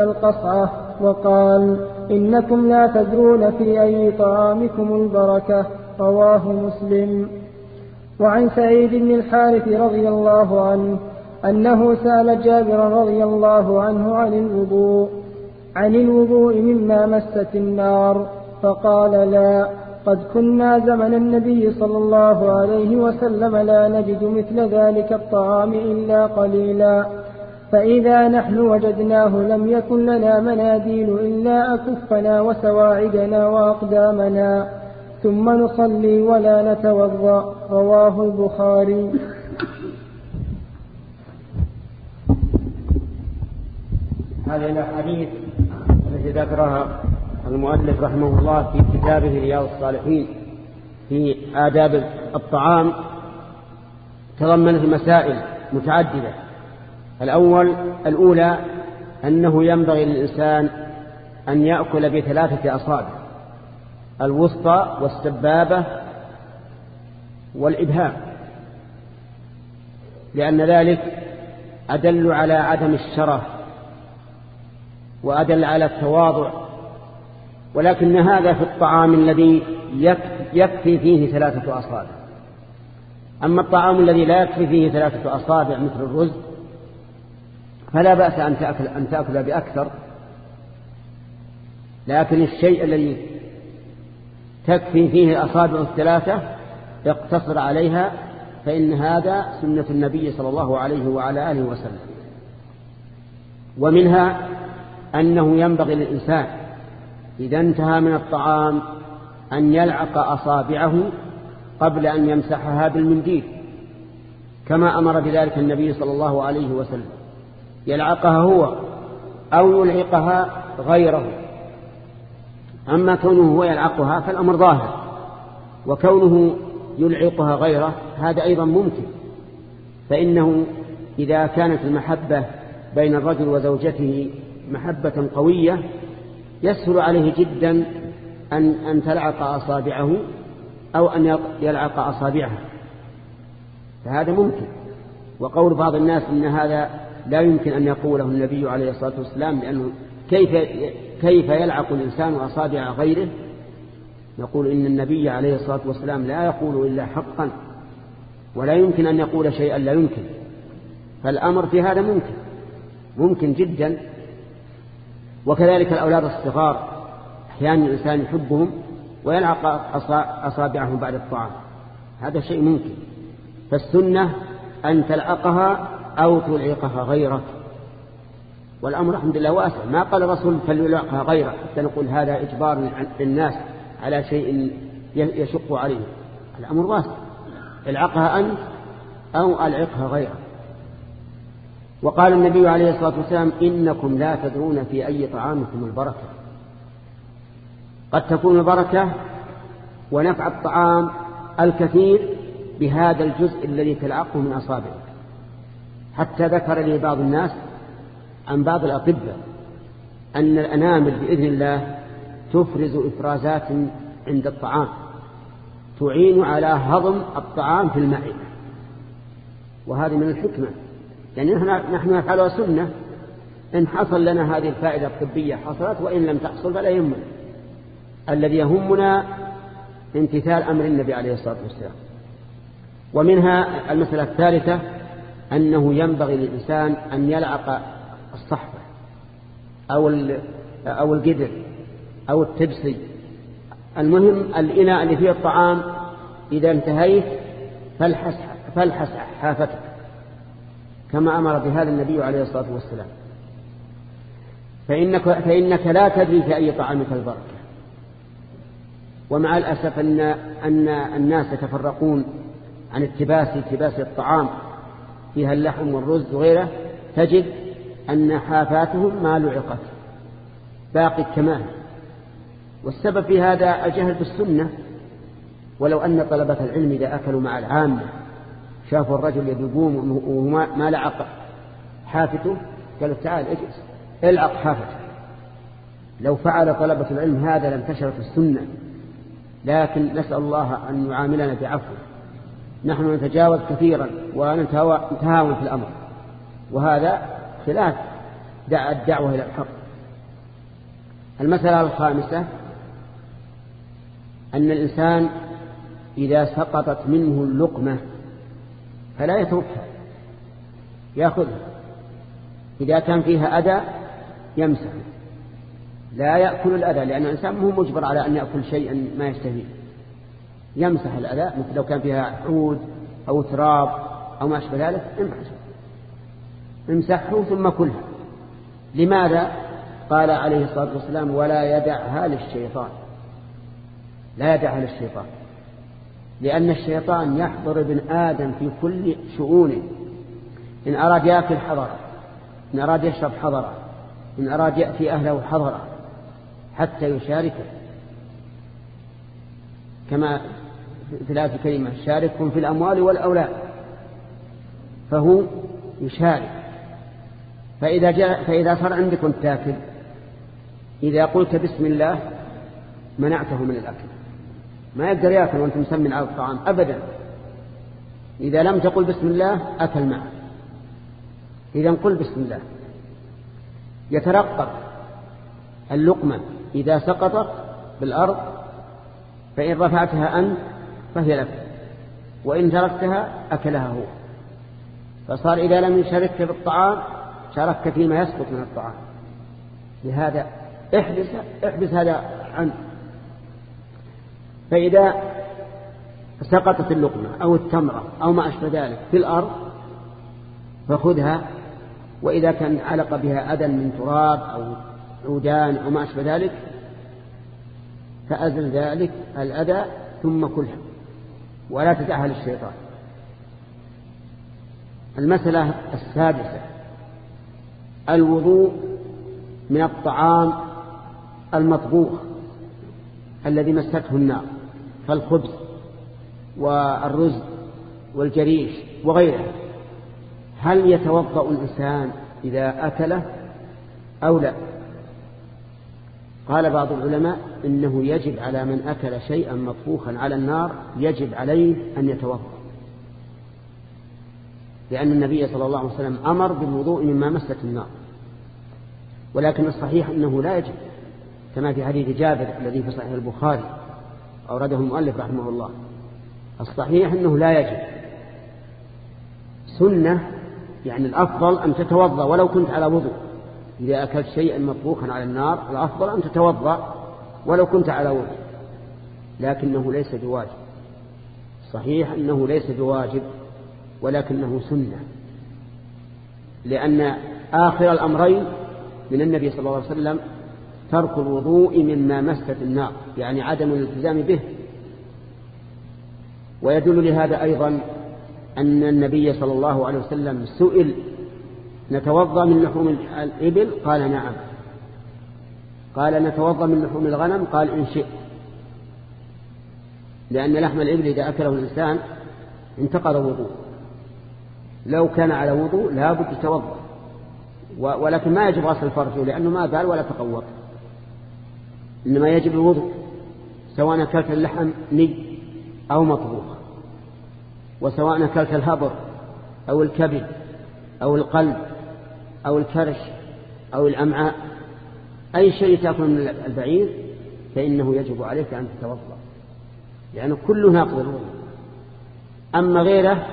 القصعة وقال إنكم لا تدرون في أي طعامكم البركة رواه مسلم. وعن سعيد بن الحارث رضي الله عنه أنه سأل جابر رضي الله عنه عن الوضوء عن الوضوء مما مست النار فقال لا قد كنا زمن النبي صلى الله عليه وسلم لا نجد مثل ذلك الطعام إلا قليلا. فإذا نحن وجدناه لم يكن لنا مناديل إلا أكفنا وسواعدنا وأقدامنا ثم نصلي ولا نتوضأ. رواه البخاري. هذه الأحاديث التي ذكرها المؤلف رحمه الله في كتابه رياض الصالحين في آداب الطعام تضمنت مسائل متعددة. الأول الأولى أنه ينبغي للإنسان أن يأكل بثلاثة أصابع الوسطى والسبابة والإبهام لأن ذلك أدل على عدم الشرف وأدل على التواضع ولكن هذا في الطعام الذي يكفي فيه ثلاثة أصابع. أما الطعام الذي لا يكفي فيه ثلاثة أصابع مثل الرز فلا بأس أن تأكل, أن تأكل بأكثر لكن الشيء الذي تكفي فيه الأصابع الثلاثة اقتصر عليها فإن هذا سنة النبي صلى الله عليه وعلى آله وسلم. ومنها أنه ينبغي للإنسان إذا انتهى من الطعام أن يلعق أصابعه قبل أن يمسحها بالمنديل كما أمر بذلك النبي صلى الله عليه وسلم. يلعقها هو أو يلعقها غيره. أما كونه هو يلعقها فالأمر ظاهر وكونه يلعقها غيره هذا أيضا ممكن فإنه إذا كانت المحبة بين الرجل وزوجته محبة قوية يسهل عليه جدا أن, أن تلعق أصابعه أو أن يلعق أصابعها فهذا ممكن. وقول بعض الناس إن هذا لا يمكن أن يقوله النبي عليه الصلاة والسلام لأنه كيف, كيف يلعق الإنسان أصابع غيره؟ نقول إن النبي عليه الصلاة والسلام لا يقول إلا حقا ولا يمكن أن يقول شيئا لا يمكن. فالأمر في هذا ممكن ممكن جدا. وكذلك الأولاد الصغار أحيانا الإنسان يحبهم ويلعق أصابعهم بعد الطعام. هذا شيء ممكن. فالسنة أن تلعقها أو تلعقها غيرك. والأمر الحمد لله واسع. ما قال الرسول فليلعقها غيرك حتى نقول هذا إجبار للناس على شيء يشق عليه. الأمر واسع. العقها أنت أو ألعقها غيرك. وقال النبي عليه الصلاة والسلام إنكم لا تدرون في أي طعامكم البركة. قد تكون البركة ونفع الطعام الكثير بهذا الجزء الذي تلعقه من أصابعك. حتى ذكر لي بعض الناس عن بعض الأطباء أن الأنامل بإذن الله تفرز إفرازات عند الطعام تعين على هضم الطعام في المعدة وهذه من الحكمة. يعني نحن نفعلها سنة إن حصل لنا هذه الفائدة الطبية حصلت وإن لم تحصل فلا يهمنا. الذي يهمنا امتثال أمر النبي عليه الصلاة والسلام. ومنها المسألة الثالثة أنه ينبغي للإنسان أن يلعق الصحبة أو أو القدر أو التبسي. المهم الإناء اللي فيه الطعام إذا انتهيت فالحس فالحس حافتك كما أمر بهذا النبي عليه الصلاة والسلام. فإنك, فإنك لا تدري في أي طعامك البركة. ومع الأسف أن, أن الناس يتفرقون عن التباس التباس الطعام. فيها اللحم والرز وغيره تجد أن حافاتهم ما لعقت باقي الكمال. والسبب في هذا الجهل بالسنة ولو أن طلبة العلم إذا أكلوا مع العامة شافوا الرجل يذوبون وما لعق حافته قالوا تعال اجلس العق حافته. لو فعل طلبة العلم هذا لانتشرت السنة لكن نسأل الله أن يعاملنا بعفو. نحن نتجاوز كثيرا ونتهاون في الأمر. وهذا خلاف الدعوة إلى الحق. المسألة الخامسة أن الإنسان إذا سقطت منه اللقمة فلا يتركها يأخذها. إذا كان فيها أذى يمسح لا يأكل الأذى لأن الإنسان مو مجبر على أن يأكل شيئا ما يشتهيه. يمسح الأذى مثل لو كان فيها عود أو تراب أو ما أشبه ذلك امسح. امسحه ثم كلها لماذا؟ قال عليه الصلاة والسلام ولا يدعها للشيطان. لا يدعها للشيطان. لأن الشيطان يحضر ابن آدم في كل شؤونه. إن أراد يأكل حضره إن أراد يشرب حضره إن أراد يأتي أهله حضره حتى يشاركه. كما في الآية الكريمة شاركهم في الأموال والأولاد. فهو يشارك. فإذا, جاء فإذا صار عندكم تاكل إذا قلت بسم الله منعته من الأكل. ما يقدر يأكل وأنت مسمن على الطعام أبدا. إذا لم تقل بسم الله أكل معه. إذا قل بسم الله. يترقب اللقمة إذا سقطت بالأرض فإن رفعتها أنت فهي لك. وإن تركتها أكلها هو. فصار إذا لم يشاركك بالطعام شاركك فيما يسقط من الطعام. لهذا احبس, احبس هذا عنه فإذا سقطت اللقمة أو التمرة أو ما أشبه ذلك في الأرض فخذها. وإذا كان علق بها أذى من تراب أو عودان أو ما أشبه ذلك فأزل ذلك الأذى ثم كلها. ولا تدعها للشيطان المسألة السادسة الوضوء من الطعام المطبوخ الذي مسته النار كالخبز والرز والجريش وغيره هل يتوضأ الإنسان إذا أكله أو لا؟ قال بعض العلماء إنه يجب على من أكل شيئا مطبوخا على النار يجب عليه أن يتوضأ. لأن النبي صلى الله عليه وسلم أمر بالوضوء مما مست النار. ولكن الصحيح أنه لا يجب كما في حديث جابر الذي في صحيح البخاري أورده المؤلف رحمه الله. الصحيح أنه لا يجب. سنة يعني الأفضل أن تتوضأ ولو كنت على وضوء. إذا أكلت شيئا مطبوخا على النار الأفضل أن تتوضأ ولو كنت على وضوء لكنه ليس بواجب. صحيح أنه ليس بواجب ولكنه سنة. لأن آخر الأمرين من النبي صلى الله عليه وسلم ترك الوضوء مما مست النار يعني عدم الالتزام به. ويدل لهذا أيضا أن النبي صلى الله عليه وسلم سئل نتوضأ من لحوم الإبل؟ قال نعم. قال نتوضأ من لحوم الغنم؟ قال إن شئت. لأن لحم الإبل إذا أكله الإنسان انتقض وضوء لو كان على وضوء لا بد يتوضأ ولكن ما يجب غسل فرجه لأنه ما بال ولا تقوط إنما يجب الوضوء سواء أكلت اللحم ني أو مطبوخ. وسواء أكلت الهبر أو الكبد أو القلب أو الكرش أو الأمعاء أي شيء تأكل من البعير فإنه يجب عليك أن تتوضأ لأنه كله ناقض. الوضوء أما غيره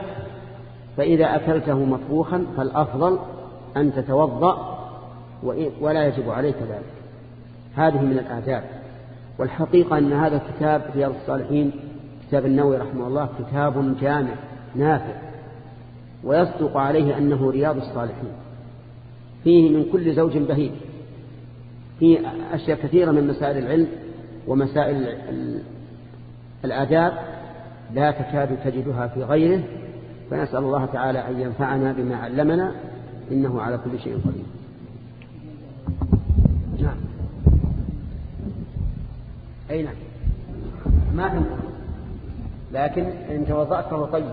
فإذا أكلته مطبوخا فالأفضل أن تتوضأ ولا يجب عليك ذلك. هذه من الآداب. والحقيقة أن هذا الكتاب رياض الصالحين كتاب النووي رحمه الله كتاب جامع نافع ويصدق عليه أنه رياض الصالحين. فيه من كل زوج بهيج. فيه أشياء كثيرة من مسائل العلم ومسائل الآداب لا تكاد تجدها في غيره فنسأل الله تعالى أن ينفعنا بما علمنا إنه على كل شيء قدير. نعم. أي نعم. ما تنقل لكن إن توضأت فهو طيب.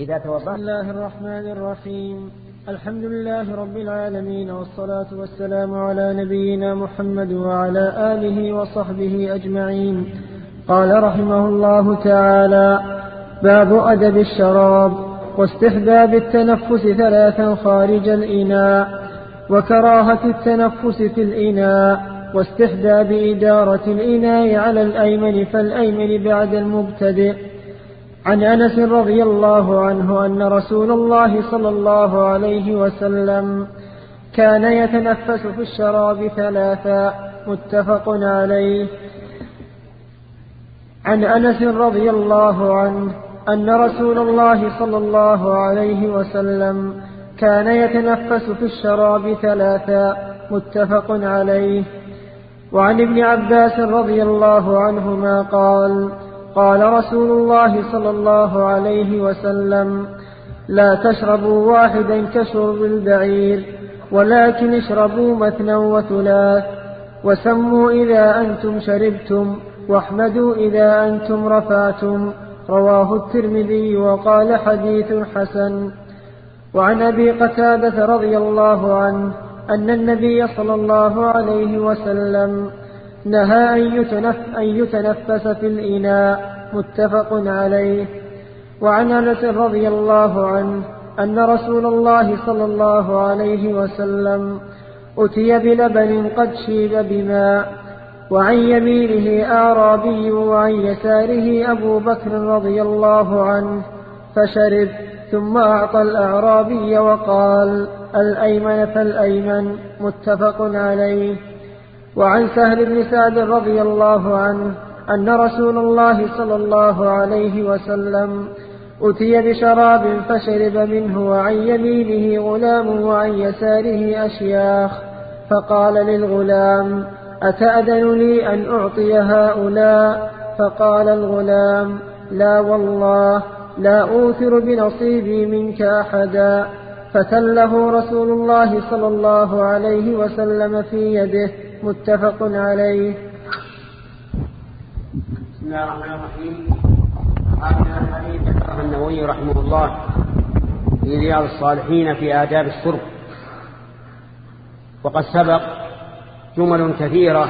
إذا توضأت بسم الله الرحمن الرحيم. الحمد لله رب العالمين والصلاة والسلام على نبينا محمد وعلى آله وصحبه أجمعين. قال رحمه الله تعالى باب أدب الشراب واستحباب التنفس ثلاثا خارج الإناء وكراهة التنفس في الإناء واستحباب إدارة الإناء على الأيمن فالأيمن بعد المبتدئ. عن أنس رضي الله عنه أن رسول الله صلى الله عليه وسلم كان يتنفس في الشراب ثلاثا متفق عليه. عن أنس رضي الله عنه أن رسول الله صلى الله عليه وسلم كان يتنفس في الشراب ثلاثا متفق عليه. وعن ابن عباس رضي الله عنهما قال قال رسول الله صلى الله عليه وسلم لا تشربوا واحدا كشرب البعير ولكن اشربوا مثنى وثلاث وسموا إذا أنتم شربتم واحمدوا إذا أنتم رفعتم رواه الترمذي وقال حديث حسن. وعن أبي قتادة رضي الله عنه أن النبي صلى الله عليه وسلم نهى أن, يتنف أن يتنفس في الإناء متفق عليه. وعن أنس رضي الله عنه أن رسول الله صلى الله عليه وسلم أتي بلبن قد شيب بماء وعن يمينه أعرابي وعن يساره أبو بكر رضي الله عنه فشرب ثم أعطى الأعرابي وقال الأيمن فالأيمن متفق عليه. وعن سهل بن سعد رضي الله عنه أن رسول الله صلى الله عليه وسلم أتي بشراب فشرب منه وعن يمينه غلام وعن يساره أشياخ فقال للغلام أتأذن لي أن أعطي هؤلاء؟ فقال الغلام لا والله لا أوثر بنصيبي منك أحدا. فتله رسول الله صلى الله عليه وسلم في يده متفق عليه. بسم الله الرحمن الرحيم. هذا الحديث النووي رحمه الله في رياض الصالحين في آداب الشرب وقد سبق جمل كثيرة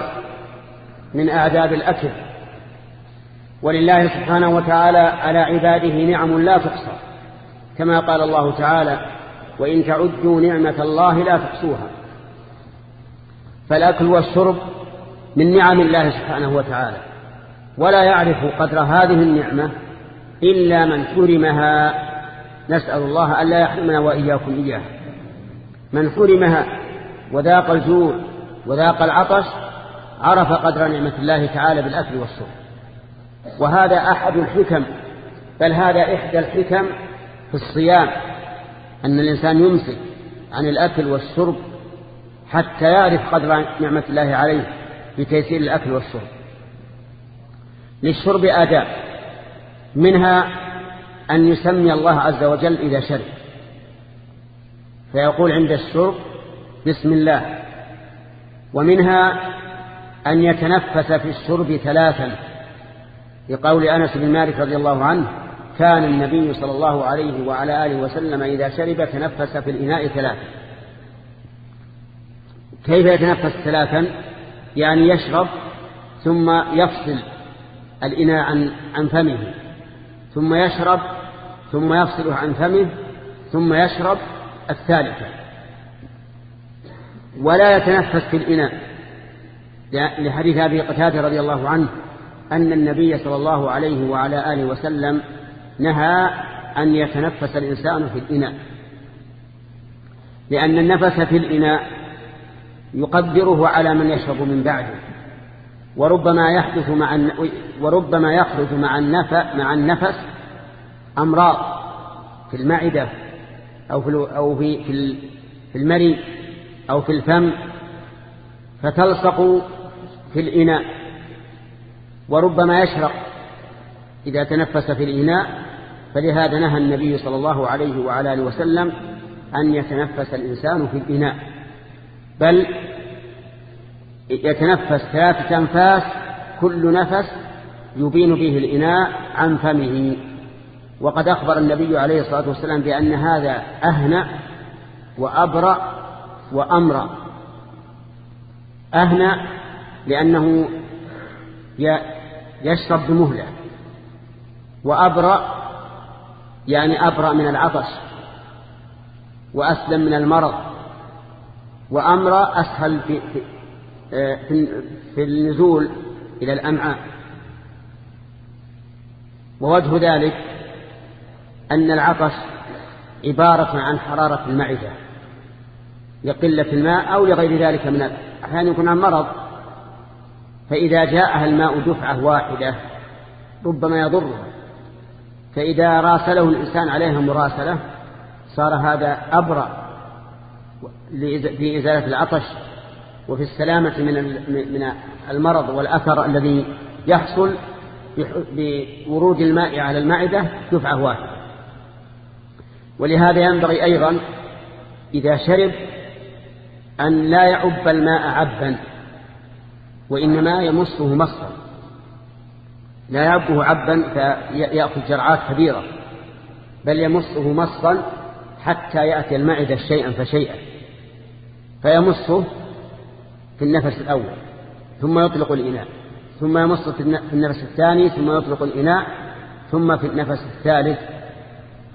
من آداب الأكل. ولله سبحانه وتعالى على عباده نعم لا تحصى كما قال الله تعالى وإن تعدوا نعمة الله لا تحصوها فالأكل والشرب من نعم الله سبحانه وتعالى. ولا يعرف قدر هذه النعمة إلا من حرمها. نسأل الله ألا يحرمنا وإياكم إياها. من حرمها وذاق الجوع وذاق العطش عرف قدر نعمة الله تعالى بالأكل والشرب. وهذا أحد الحكم بل هذا إحدى الحكم في الصيام أن الإنسان يمسك عن الأكل والشرب حتى يعرف قدر نعمة الله عليه بتيسير الأكل والشرب. للشرب آداب منها أن يسمي الله عز وجل إذا شرب. فيقول عند الشرب بسم الله. ومنها أن يتنفس في الشرب ثلاثا. لقول أنس بن مالك رضي الله عنه كان النبي صلى الله عليه وعلى آله وسلم إذا شرب تنفس في الإناء ثلاثا. كيف يتنفس ثلاثا؟ يعني يشرب ثم يفصل الإناء عن, عن فمه ثم يشرب ثم يفصله عن فمه ثم يشرب الثالثة. ولا يتنفس في الإناء. لحديث أبي قتادة رضي الله عنه أن النبي صلى الله عليه وعلى آله وسلم نهى أن يتنفس الإنسان في الإناء. لأن النفس في الإناء يقدره على من يشرب من بعده. وربما يحدث مع وربما يخرج مع مع النفس أمراض في المعدة أو في أو في في المري أو في الفم فتلصق في الإناء. وربما يشرق إذا تنفس في الإناء فلهذا نهى النبي صلى الله عليه وعلى آله وسلم أن يتنفس الإنسان في الإناء. بل يتنفس ثلاثة أنفاس كل نفس يبين به الإناء عن فمه. وقد أخبر النبي عليه الصلاة والسلام بأن هذا أهنأ وأبرأ وأمرأ. أهنأ لأنه يشرب بمهلة. وأبرأ يعني أبرأ من العطش. وأسلم من المرض. وأمر أسهل في, في, في النزول إلى الأمعاء. ووجه ذلك أن العطش عبارة عن حرارة المعدة لقلة الماء أو لغير ذلك من أحيانا يكون عن مرض فإذا جاءها الماء دفعة واحدة ربما يضرها. فإذا راسله الإنسان عليها مراسلة صار هذا أبرأ في إزالة العطش وفي السلامة من من المرض والأثر الذي يحصل بورود الماء على المعدة دفعة واحدة. ولهذا ينبغي أيضا إذا شرب أن لا يعب الماء عبا وإنما يمصه مصا لا يعبه عبا فيأخذ جرعات كبيرة بل يمصه مصا حتى يأتي المعدة شيئا فشيئا. فيمصه في النفس الأول ثم يطلق الإناء ثم يمص في النفس الثاني ثم يطلق الإناء ثم في النفس الثالث.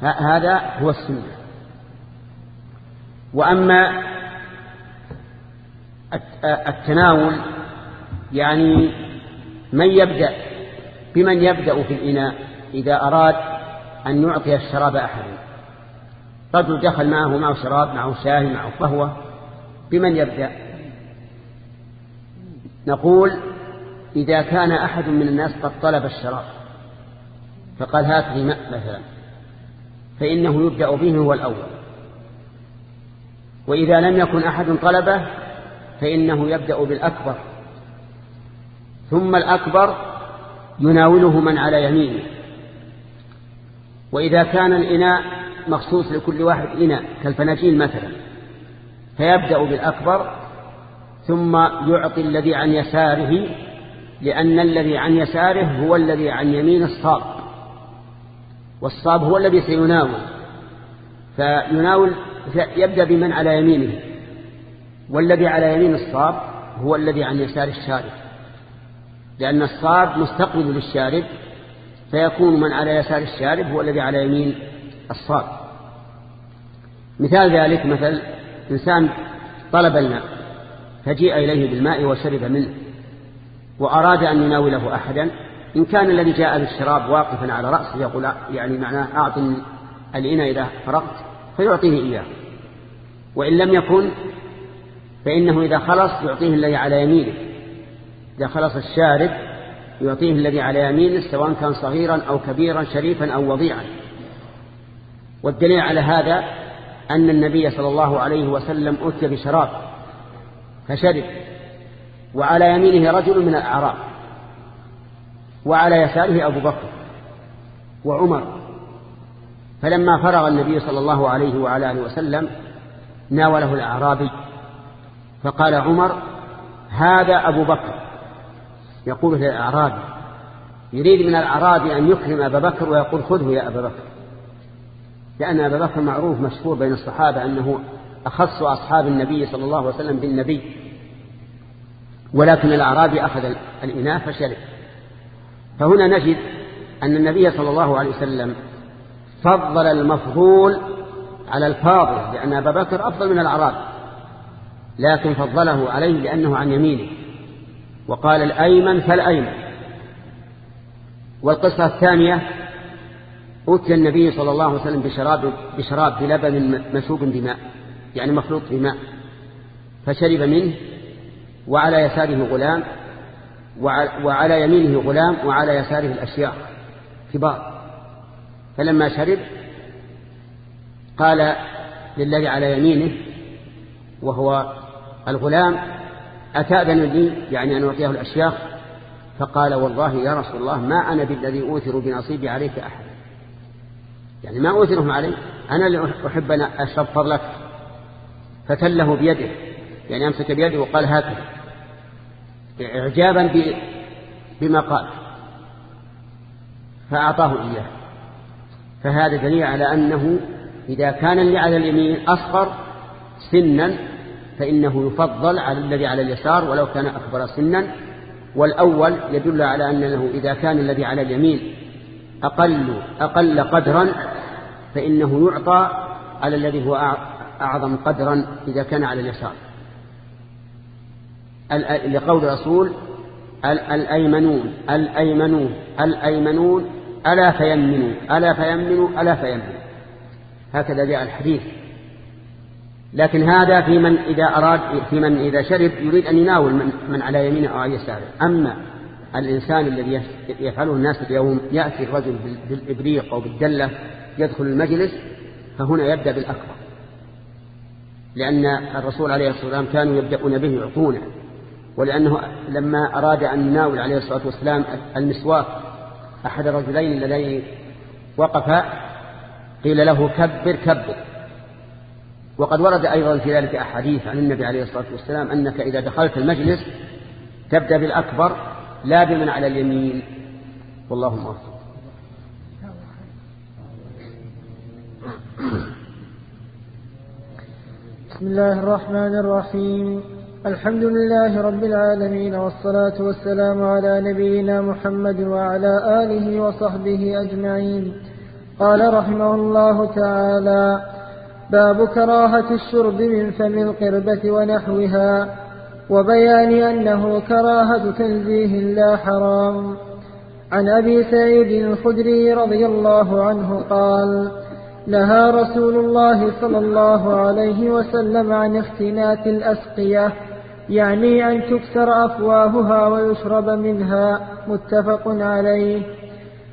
هذا هو السنة. وأما التناول يعني من يبدأ بمن يبدأ في الإناء إذا أراد أن يعطي الشراب أحدا؟ رجل دخل معه معه شراب معه شاي معه قهوة بمن يبدأ؟ نقول إذا كان أحد من الناس قد طلب الشراب فقال هات لي ماء مثلا فإنه يبدأ به هو الأول. وإذا لم يكن أحد طلبه فإنه يبدأ بالأكبر. ثم الأكبر يناوله من على يمينه. وإذا كان الإناء مخصوص لكل واحد إناء كالفناجين مثلا فيبدأ بالأكبر ثم يعطي الذي عن يساره لأن الذي عن يساره هو الذي عن يمين الصاب. والصاب هو الذي سيناول فيناول يبدأ بمن على يمينه. والذي على يمين الصاب هو الذي عن يسار الشارب. لأن الصاب مستقبل للشارب فيكون من على يسار الشارب هو الذي على يمين الصاب. مثال ذلك مثل إنسان طلب الماء. فجيء إليه بالماء وشرب منه وأراد أن يناوله أحدا. إن كان الذي جاء بالشراب واقفا على رأسه يقول يعني معناه أعطني الإناء إذا فرغت فيعطيه إياه. وإن لم يكن فإنه إذا خلص يعطيه الذي على يمينه. إذا خلص الشارب يعطيه الذي على يمينه سواء كان صغيرا أو كبيرا شريفا أو وضيعا. والدليل على هذا أن النبي صلى الله عليه وسلم أتي بشراب. فشرب. وعلى يمينه رجل من الأعراب. وعلى يساره أبو بكر وعمر. فلما فرغ النبي صلى الله عليه وعلى آله وسلم ناوله الأعرابي. فقال عمر هذا أبو بكر. يقول للأعرابي يريد من الأعرابي أن يكرم أبا بكر ويقول خذه يا أبا بكر. لأن أبا بكر معروف مشهور بين الصحابة أنه أخص أصحاب النبي صلى الله عليه وسلم بالنبي. ولكن الأعرابي أخذ الإناء فشرب. فهنا نجد أن النبي صلى الله عليه وسلم فضل المفضول على الفاضل لأن أبا بكر أفضل من الأعرابي لكن فضله عليه لأنه عن يمينه. وقال الأيمن فالأيمن. والقصة الثانية أتي النبي صلى الله عليه وسلم بشراب, بشراب بلبن مسوق بماء يعني مخلوط بماء فشرب منه وعلى يساره غلام وعلى يمينه غلام وعلى يساره الأشياء كبار. فلما شرب قال للذي على يمينه وهو الغلام أتأذن لي؟ يعني أن أعطيه الأشياخ؟ فقال والله يا رسول الله ما أنا بالذي أوثر بنصيبي عليك أحد. يعني ما أوثرهم علي أنا اللي أحب أن أشرب فضلك. فتله بيده. يعني أمسك بيده وقال هكذا إعجابا بما قال. فأعطاه إياه. فهذا دليل على أنه إذا كان اللي على اليمين أصغر سنا فإنه يفضل على الذي على اليسار ولو كان أكبر سنا. والأول يدل على أنه إذا كان الذي على اليمين أقل, أقل قدرا فإنه يعطى على الذي هو أعظم قدرا إذا كان على اليسار. لقول الرسول الأيمنون الأيمنون الأيمنون ألا فيمنوا ألا فيمنوا ألا فيمنوا هكذا جاء الحديث. لكن هذا في من إذا أراد في من إذا شرب يريد أن يناول من, من على يمينه أو على يساره. أما الإنسان الذي يفعله الناس اليوم يأتي الرجل بالإبريق أو بالدلة يدخل المجلس فهنا يبدأ بالأكبر. لأن الرسول عليه الصلاة والسلام كانوا يبدأون به يعطونه ولأنه لما أراد أن يناول عليه الصلاة والسلام المسواك أحد الرجلين الذين وقف قيل له كبر كبر. وقد ورد أيضا في ذلك أحاديث عن النبي عليه الصلاة والسلام أنك إذا دخلت المجلس تبدأ بالأكبر لا بمن على اليمين. والله موفق. بسم الله الرحمن الرحيم. الحمد لله رب العالمين والصلاة والسلام على نبينا محمد وعلى آله وصحبه أجمعين. قال رحمه الله تعالى باب كراهة الشرب من فم القربة ونحوها وبيان أنه كراهة تنزيه لا حرام. عن أبي سعيد الخدري رضي الله عنه قال نهى رسول الله صلى الله عليه وسلم عن اختنات الأسقية. يعني أن تكسر أفواهها ويشرب منها متفق عليه.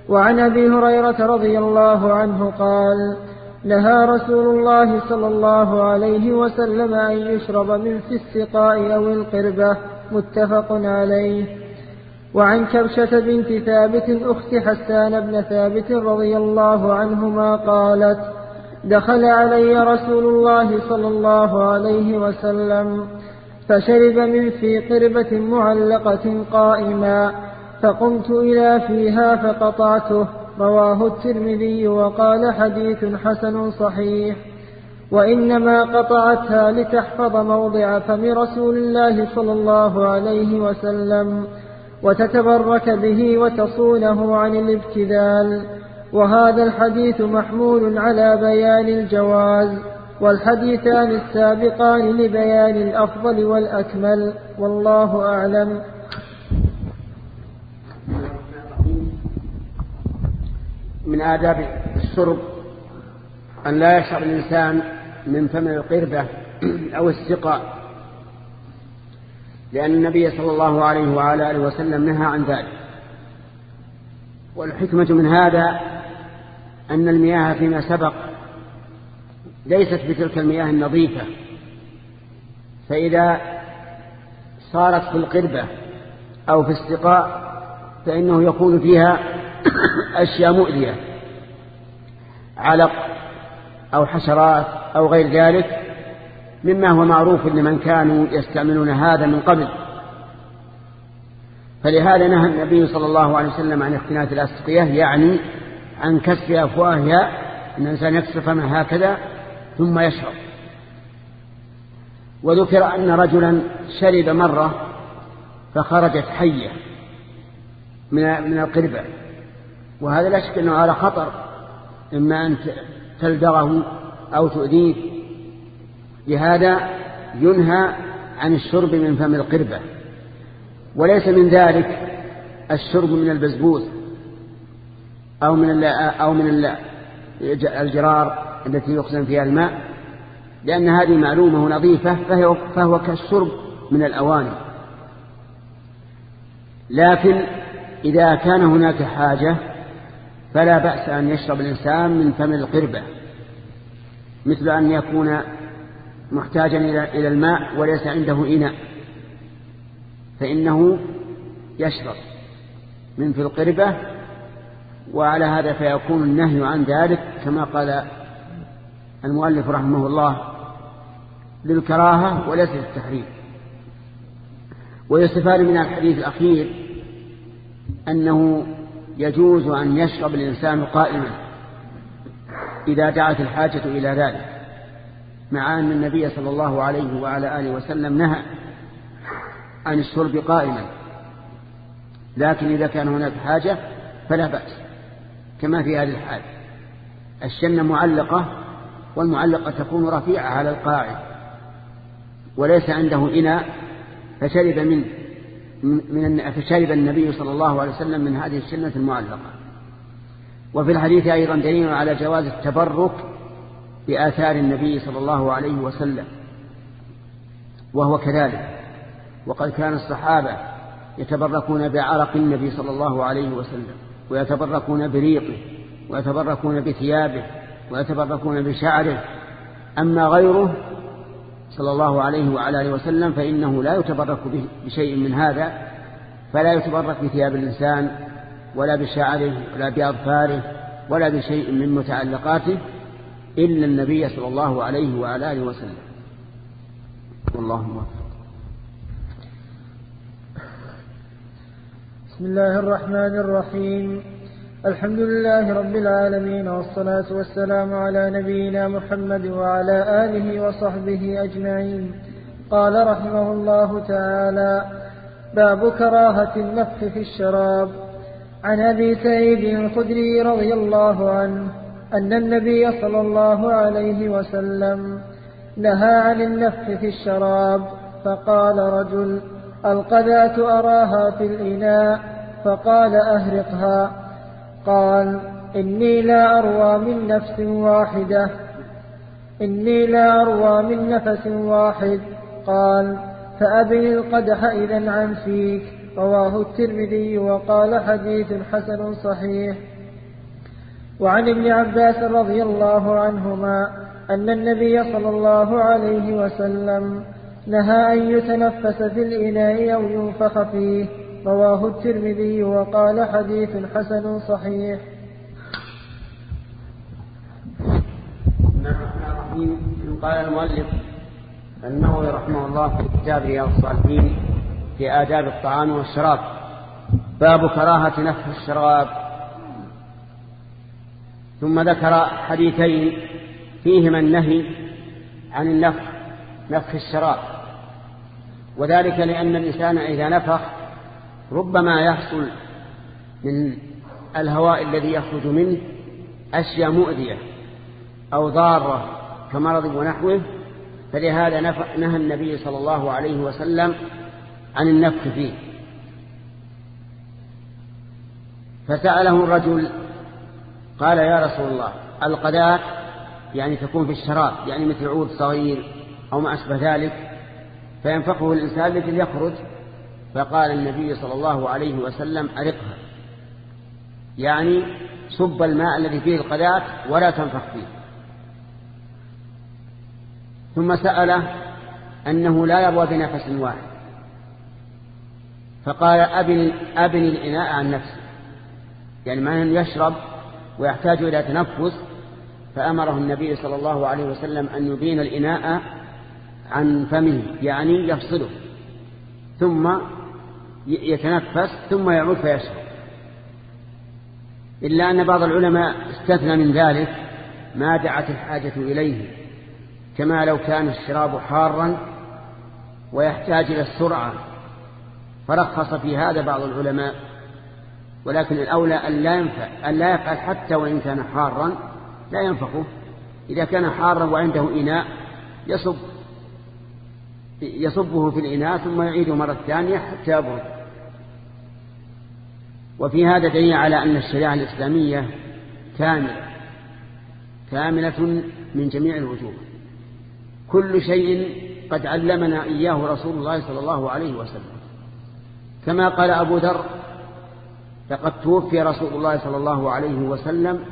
وعن أبي هريرة رضي الله عنه قال نهى رسول الله صلى الله عليه وسلم أن يشرب من في السقاء أو القربة متفق عليه. وعن كبشة بنت ثابت أخت حسان بن ثابت رضي الله عنهما قالت دخل علي رسول الله صلى الله عليه وسلم فشرب من في قربة معلقة قائما فقمت إلى فيها فقطعته رواه الترمذي وقال حديث حسن صحيح. وإنما قطعتها لتحفظ موضع فم رسول الله صلى الله عليه وسلم وتتبرك به وتصونه عن الابتذال. وهذا الحديث محمول على بيان الجواز. والحديثان السابقان لبيان الأفضل والأكمل والله أعلم. من آداب الشرب أن لا يشرب الإنسان من فم القربة أو السقاء لأن النبي صلى الله عليه وعلى آله وسلم نهى عن ذلك. والحكمة من هذا أن المياه فيما سبق ليست بتلك المياه النظيفة. فإذا صارت في القربة أو في السقاء فإنه يكون فيها أشياء مؤذية. علق أو حشرات أو غير ذلك مما هو معروف لمن كانوا يستعملون هذا من قبل. فلهذا نهى النبي صلى الله عليه وسلم عن اختناث الأسقية يعني عن كسر أفواهها أن الإنسان يكسر فمها هكذا ثم يشرب. وذكر أن رجلا شرب مرة فخرجت حية من القربة. وهذا لا شك أنه على خطر إما أن تلدغه أو تؤذيه. لهذا ينهى عن الشرب من فم القربة. وليس من ذلك الشرب من البزبوز أو من أو من الجرار. التي يخزن فيها الماء لأن هذه معلومة نظيفة فهو, فهو كالشرب من الأواني. لكن إذا كان هناك حاجة فلا بأس أن يشرب الإنسان من فم القربة مثل أن يكون محتاجا إلى الماء وليس عنده إناء فإنه يشرب من في القربة وعلى هذا فيكون النهي عن ذلك كما قال المؤلف رحمه الله للكراهة وليس للتحريم. ويستفاد من الحديث الأخير أنه يجوز أن يشرب الإنسان قائما إذا دعت الحاجة إلى ذلك مع أن النبي صلى الله عليه وعلى آله وسلم نهى عن الشرب قائما. لكن إذا كان هناك حاجة فلا بأس كما في هذه الحال. الشنة معلقة والمعلقة تكون رفيعة على القاعد وليس عنده إناء فشرب من من فشرب النبي صلى الله عليه وسلم من هذه السنة المعلقة. وفي الحديث أيضا دليل على جواز التبرك بآثار النبي صلى الله عليه وسلم وهو كذلك. وقد كان الصحابة يتبركون بعرق النبي صلى الله عليه وسلم ويتبركون بريقه ويتبركون بثيابه ويتبركون بشعره. أما غيره صلى الله عليه وعلى آله وسلم فإنه لا يتبرك بشيء من هذا فلا يتبرك بثياب الإنسان ولا بشعره ولا بأظفاره ولا بشيء من متعلقاته إلا النبي صلى الله عليه وعلى آله وسلم. والله موفق بسم الله الرحمن الرحيم. الحمد لله رب العالمين والصلاة والسلام على نبينا محمد وعلى آله وصحبه أجمعين. قال رحمه الله تعالى باب كراهة النفخ في الشراب. عن أبي سعيد الخدري رضي الله عنه أن النبي صلى الله عليه وسلم نهى عن النفخ في الشراب فقال رجل القذاة أراها في الإناء فقال أهرقها. قال إني لا أروى من نفس واحدة. إني لا أروى من نفس واحد. قال فأبن القدح إذا عن فيك. رواه الترمذي وقال حديث حسن صحيح. وعن ابن عباس رضي الله عنهما أن النبي صلى الله عليه وسلم نهى أن يتنفس في الإناء أو ينفخ فيه. رواه الترمذي وقال حديث حسن صحيح. قال المؤلف النووي رحمه الله في كتاب رياض الصالحين في آداب الطعام والشراب. باب كراهة نفخ الشراب. ثم ذكر حديثين فيهما النهي عن النفخ نفخ الشراب. وذلك لأن الإنسان إذا نفخ ربما يحصل من الهواء الذي يخرج منه أشياء مؤذية أو ضارة كمرض ونحوه فلهذا نهى النبي صلى الله عليه وسلم عن النفخ فيه. فسأله الرجل قال يا رسول الله القذاة يعني تكون في الشراب يعني مثل عود صغير أو ما أشبه ذلك فينفخه الإنسان لكي يخرج فقال النبي صلى الله عليه وسلم أرقها. يعني صب الماء الذي فيه القذاة ولا تنفخ فيه. ثم سأله أنه لا يروى بنفس واحد. فقال أبن, أبن الإناء عن نفسه. يعني ما يشرب ويحتاج إلى تنفس فأمره النبي صلى الله عليه وسلم أن يبين الإناء عن فمه يعني يفصله. ثم يتنفس ثم يعود فيشرب إلا أن بعض العلماء استثنى من ذلك ما دعت الحاجة إليه كما لو كان الشراب حارا ويحتاج إلى السرعة. فرخص في هذا بعض العلماء ولكن الأولى أن لا, ينفع أن لا يفعل حتى وإن كان حارا لا ينفقه. إذا كان حارا وعنده إناء يصب. يصبه في الإناء ثم يعيده مرة ثانية حتى يبرد. وفي هذا دليل على أن الشريعة الإسلامية كاملة كاملة من جميع الوجوه. كل شيء قد علمنا إياه رسول الله صلى الله عليه وسلم. كما قال أبو ذر لقد توفي رسول الله صلى الله عليه وسلم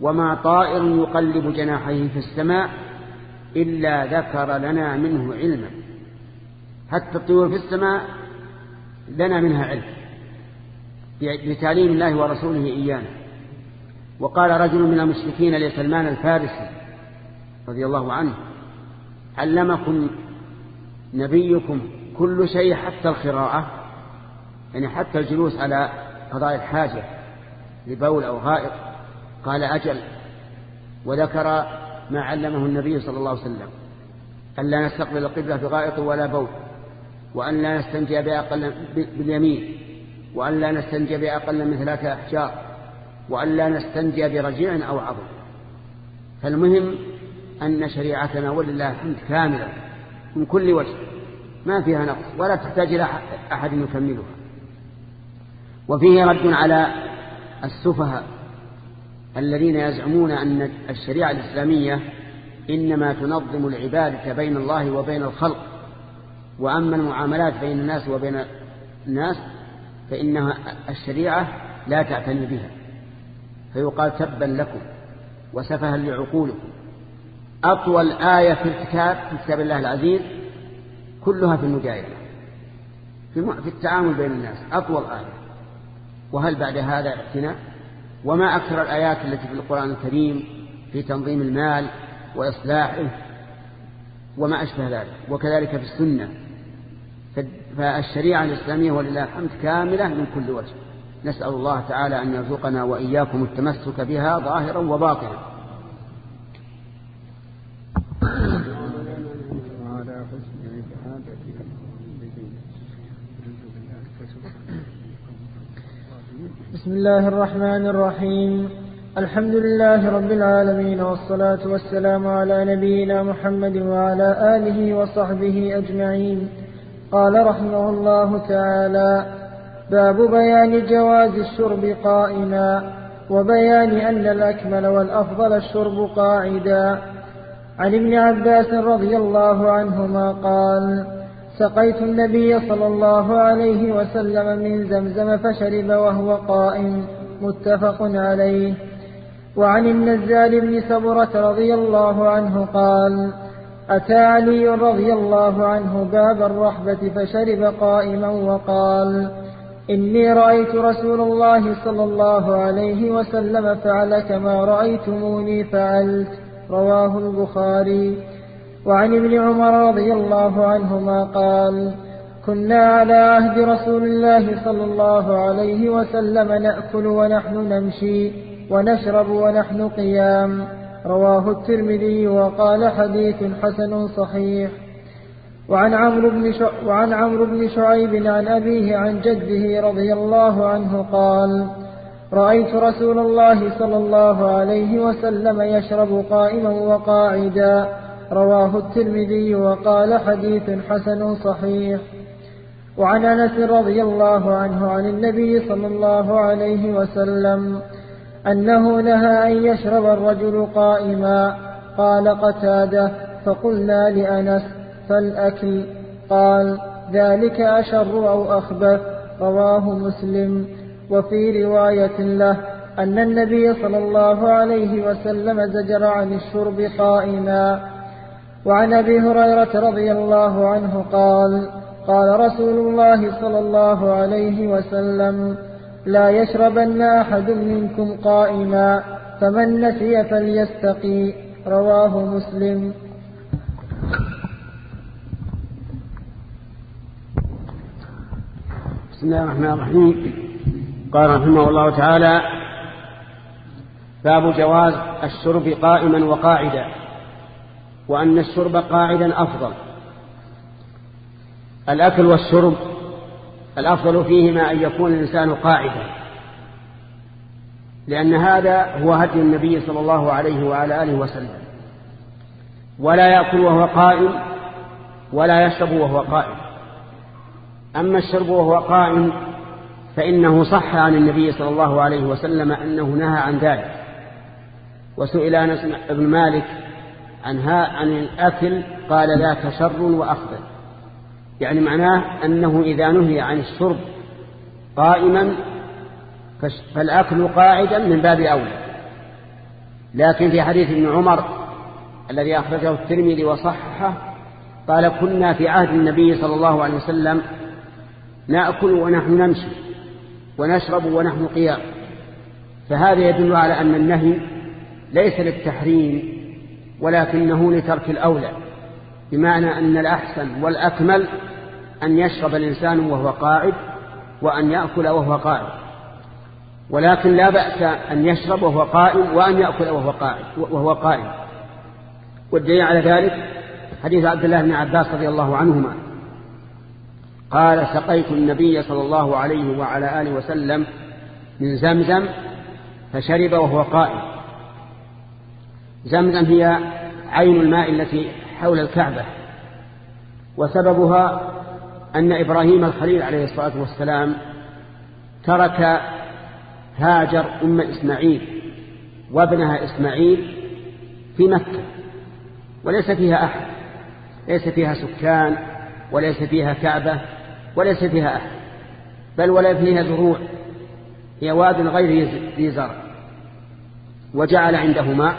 وما طائر يقلب جناحيه في السماء إلا ذكر لنا منه علما. حتى الطيور في السماء لنا منها علم. بتعليم الله ورسوله إيانا. وقال رجل من المشركين لسلمان الفارسي رضي الله عنه علمكم نبيكم كل شيء حتى القراءة؟ يعني حتى الجلوس على قضاء الحاجة لبول أو غائط. قال أجل. وذكر ما علمه النبي صلى الله عليه وسلم أن لا نستقبل القبلة بغائط ولا بول. وأن لا نستنجي بأقل باليمين وأن لا نستنجي بأقل من ثلاثة أحجار وأن لا نستنجي برجيع أو عظم. فالمهم أن شريعتنا ولله الحمد كاملة من كل وجه ما فيها نقص ولا تحتاج إلى أحد يكملها. وفيه رد على السفهاء الذين يزعمون أن الشريعة الإسلامية إنما تنظم العبادة بين الله وبين الخلق وأما المعاملات بين الناس وبين الناس فإنها الشريعة لا تعتني بها. فيقال تبا لكم وسفها لعقولكم. أطول آية في الكتاب في كتاب الله العزيز كلها في المجاهدة في التعامل بين الناس. أطول آية. وهل بعد هذا اعتناء؟ وما أكثر الآيات التي في القرآن الكريم في تنظيم المال وإصلاحه؟ وما أشبه ذلك. وكذلك في السنة. فالشريعة الإسلامية ولله الحمد كاملة من كل وجه. نسأل الله تعالى أن يرزقنا وإياكم التمسك بها ظاهرا وباطنا. بسم الله الرحمن الرحيم. الحمد لله رب العالمين والصلاة والسلام على نبينا محمد وعلى آله وصحبه أجمعين. قال رحمه الله تعالى باب بيان جواز الشرب قائما وبيان أن الأكمل والأفضل الشرب قاعدا. عن ابن عباس رضي الله عنهما قال سقيت النبي صلى الله عليه وسلم من زمزم فشرب وهو قائم متفق عليه. وعن النزال بن سبرة رضي الله عنه قال أتى علي رضي الله عنه باب الرحبة فشرب قائما وقال إني رأيت رسول الله صلى الله عليه وسلم فعل كما رأيتموني فعلت. رواه البخاري. وعن ابن عمر رضي الله عنهما قال كنا على عهد رسول الله صلى الله عليه وسلم نأكل ونحن نمشي ونشرب ونحن قيام. رواه الترمذي وقال حديث حسن صحيح. وعن عمرو بن وعن عمرو بن شعيب عن أبيه عن جده رضي الله عنه قال رأيت رسول الله صلى الله عليه وسلم يشرب قائما وقاعدا. رواه الترمذي وقال حديث حسن صحيح. وعن أنس رضي الله عنه عن النبي صلى الله عليه وسلم أنه نهى أن يشرب الرجل قائما. قال قتادة فقلنا لأنس فالأكل؟ قال ذلك أشر أو أخبث رواه مسلم. وفي رواية له أن النبي صلى الله عليه وسلم زجر عن الشرب قائما. وعن أبي هريرة رضي الله عنه قال قال رسول الله صلى الله عليه وسلم لا يشربن أحد منكم قائما فمن نسي فليستقي. رواه مسلم. بسم الله الرحمن الرحيم. قال رحمه الله تعالى باب جواز الشرب قائما وقاعدا وأن الشرب قاعدا أفضل. الأكل والشرب الأفضل فيهما أن يكون الإنسان قاعدا لأن هذا هو هدي النبي صلى الله عليه وعلى آله وسلم. ولا يأكل وهو قائم ولا يشرب وهو قائم. أما الشرب وهو قائم فإنه صح عن النبي صلى الله عليه وسلم أنه نهى عن ذلك. وسئل أنس بن مالك عنها عن الأكل قال ذاك شر وأخبر يعني معناه أنه إذا نهي عن الشرب قائما فالأكل قاعدا من باب أولى. لكن في حديث ابن عمر الذي أخرجه الترمذي وصححه قال كنا في عهد النبي صلى الله عليه وسلم نأكل ونحن نمشي ونشرب ونحن قيام. فهذا يدل على أن النهي ليس للتحريم ولكنه لترك الأولى. بمعنى أن الأحسن والأكمل أن يشرب الإنسان وهو قاعد وأن يأكل وهو قاعد. ولكن لا بأس أن يشرب وهو قائم وأن يأكل وهو قاعد وهو قائم. والدليل على ذلك حديث عبد الله بن عباس رضي الله عنهما. قال سقيت النبي صلى الله عليه وعلى آله وسلم من زمزم فشرب وهو قائم. زمزم هي عين الماء التي حول الكعبة. وسببها أن إبراهيم الخليل عليه الصلاة والسلام ترك هاجر أم إسماعيل وابنها إسماعيل في مكة. وليس فيها أحد ليس فيها سكان وليس فيها كعبة وليس فيها أحد بل ولا فيها زروع هي واد غير ذي زرع وجعل عنده ماء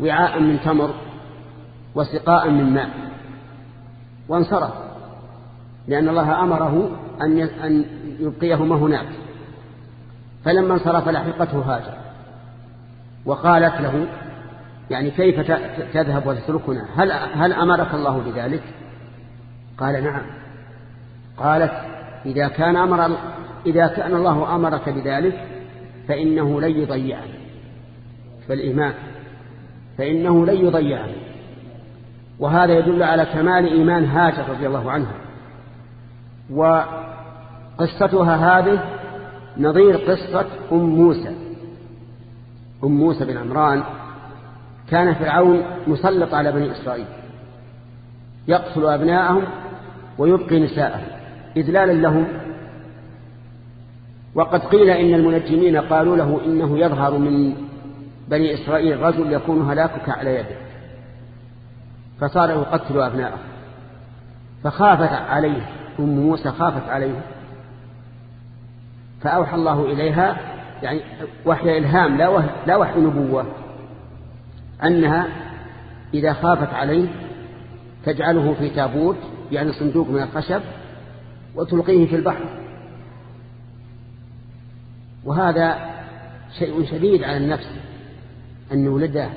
وعاء من تمر وسقاء من ماء. وانصرف. لأن الله أمره أن يبقيهما هناك. فلما انصرف لحقته هاجر. وقالت له يعني كيف تذهب وتتركنا؟ هل, هل أمرك الله بذلك؟ قال نعم. قالت إذا كان, أمر إذا كان الله أمرك بذلك فإنه لن يضيعني. فالإيمان فإنه لن يضيعني. وهذا يدل على كمال إيمان هاجر رضي الله عنها وقصتها هذه نظير قصة أم موسى. أم موسى بن عمران كان فرعون مسلط على بني إسرائيل. يقتل أبناءهم ويبقي نساءهم. إذلالا لهم. وقد قيل إن المنجمين قالوا له إنه يظهر من بني إسرائيل رجل يكون هلاكك على يده فصار يقتل أبناءه. فخافت عليه أم موسى خافت عليه. فأوحى الله إليها يعني وحي إلهام لا وحي, لا وحي نبوة أنها إذا خافت عليه تجعله في تابوت يعني صندوق من الخشب وتلقيه في البحر. وهذا شيء شديد على النفس أن ولده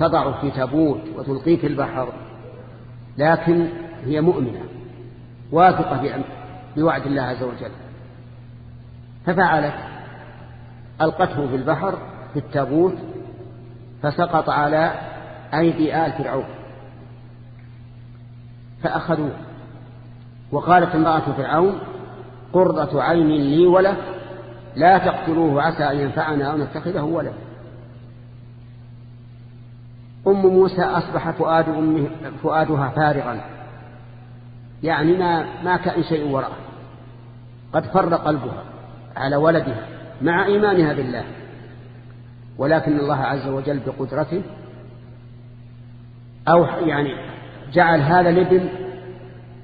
تضع في تابوت وتلقيه في البحر لكن هي مؤمنة واثقة بوعد الله عز وجل. ففعلت ألقته في البحر في التابوت فسقط على أيدي آل فرعون. فأخذوه. وقالت امرأة فرعون قرة عين لي وله لا تقتلوه عسى أن ينفعنا أو نتخذه ولد أم موسى أصبح فؤاد أمه فؤادها فارغا. يعني ما, ما كان شيء وراءه. قد فر قلبها على ولدها مع إيمانها بالله. ولكن الله عز وجل بقدرته أو يعني جعل هذا الابن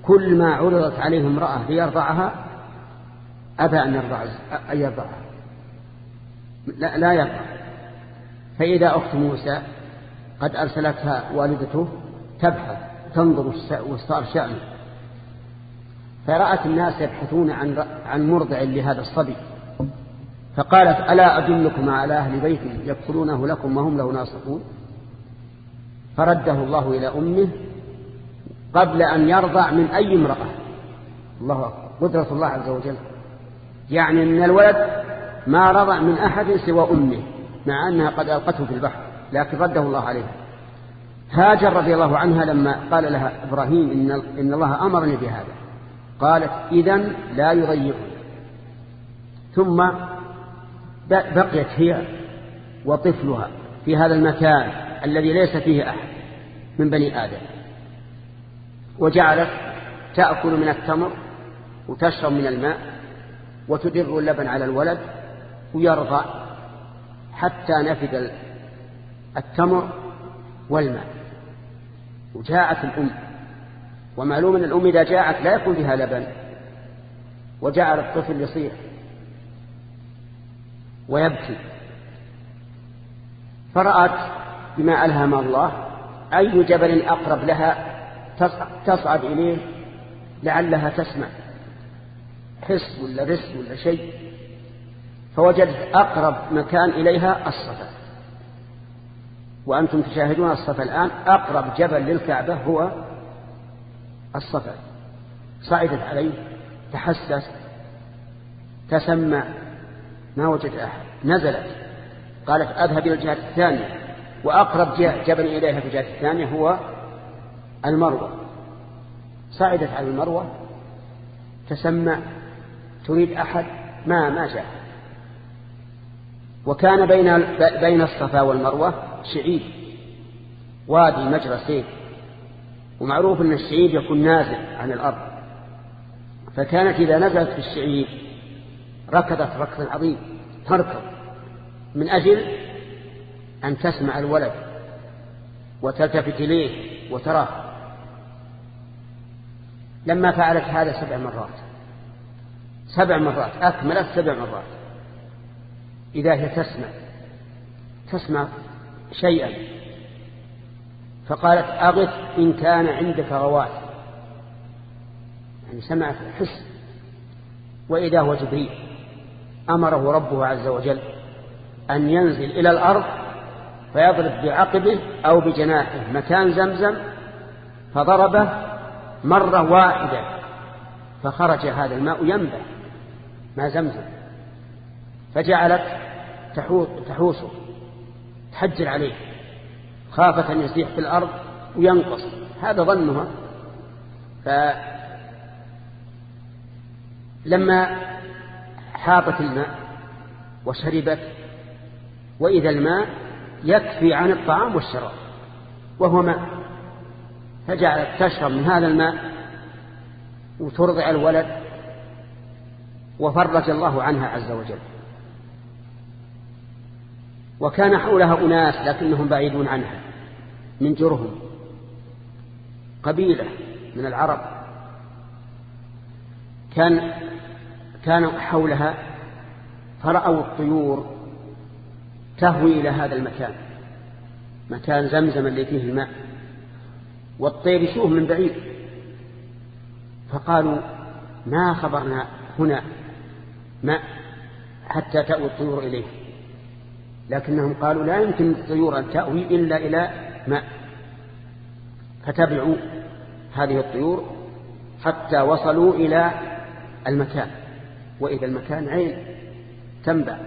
كل ما عرضت عليه امرأة ليرضعها أبى أن يرضع أن يرضعها. لا, لا يرضع. فإذا أخت موسى قد أرسلتها والدته تبحث تنظر وصار شأنه فرأت الناس يبحثون عن عن مرضع لهذا الصبي. فقالت ألا أدلكم على أهل بيت يكفلونه لكم وهم له ناصحون؟ فرده الله إلى أمه قبل أن يرضع من أي امرأة. الله أكبر. قدرة الله عز وجل. يعني أن الولد ما رضع من أحد سوى أمه مع أنها قد ألقته في البحر. لكن رده الله عليه هاجر رضي الله عنها لما قال لها إبراهيم إن, إن الله أمرني بهذا. قالت إذا لا يضيعني ثم بقيت هي وطفلها في هذا المكان الذي ليس فيه أحد من بني آدم. وجعلت تأكل من التمر وتشرب من الماء وتدر اللبن على الولد ويرضع حتى نفد التمر والماء وجاءت الأم ومعلوم أن الأم إذا جاءت لا يكون فيها لبن وجعل الطفل يصيح ويبكي. فرأت بما ألهم الله أي جبل أقرب لها تصعد إليه لعلها تسمع حس ولا رس ولا شيء فوجدت أقرب مكان إليها الصفا وأنتم تشاهدون الصفا الآن. أقرب جبل للكعبة هو الصفا صعدت عليه تحسست تسمع ما وجدت أحد. نزلت. قالت أذهب إلى الجهة الثانية. وأقرب جبل إليها في الجهة الثانية هو المروة. صعدت على المروة. تسمع تريد أحد؟ ما ما جاء. وكان بين بين الصفا والمروة شعيب وادي مجرى سيف ومعروف أن الشعيب يكون نازل عن الأرض. فكانت إذا نزلت في الشعير ركضت ركضا عظيم تركض. من أجل أن تسمع الولد وتلتفت إليه وتراه. لما فعلت هذا سبع مرات. سبع مرات أكملت سبع مرات. إذا هي تسمع تسمع شيئا. فقالت أغث إن كان عندك غواث يعني سمعت حس. وإذا هو جبريل. أمره ربه عز وجل أن ينزل إلى الأرض فيضرب بعقبه أو بجناحه مكان زمزم فضربه مرة واحدة فخرج هذا الماء ينبع ما زمزم. فجعلت تحوسه تحجر عليه خافت أن يسيح في الأرض وينقص هذا ظنها. فلما حاطت الماء وشربت وإذا الماء يكفي عن الطعام والشراب وهو ماء فجعلت تشرب من هذا الماء وترضع الولد وفرج الله عنها عز وجل. وكان حولها أناس لكنهم بعيدون عنها من جرهم قبيلة من العرب. كان كان حولها فرأوا الطيور تهوي إلى هذا المكان مكان زمزم اللي فيه الماء والطير يشوف من بعيد. فقالوا ما خبرنا هنا ماء حتى تأوي الطيور إليه؟ لكنهم قالوا لا يمكن الطيور أن تأوي إلا إلى ماء. فتبعوا هذه الطيور حتى وصلوا إلى المكان. وإذا المكان عين تنبع.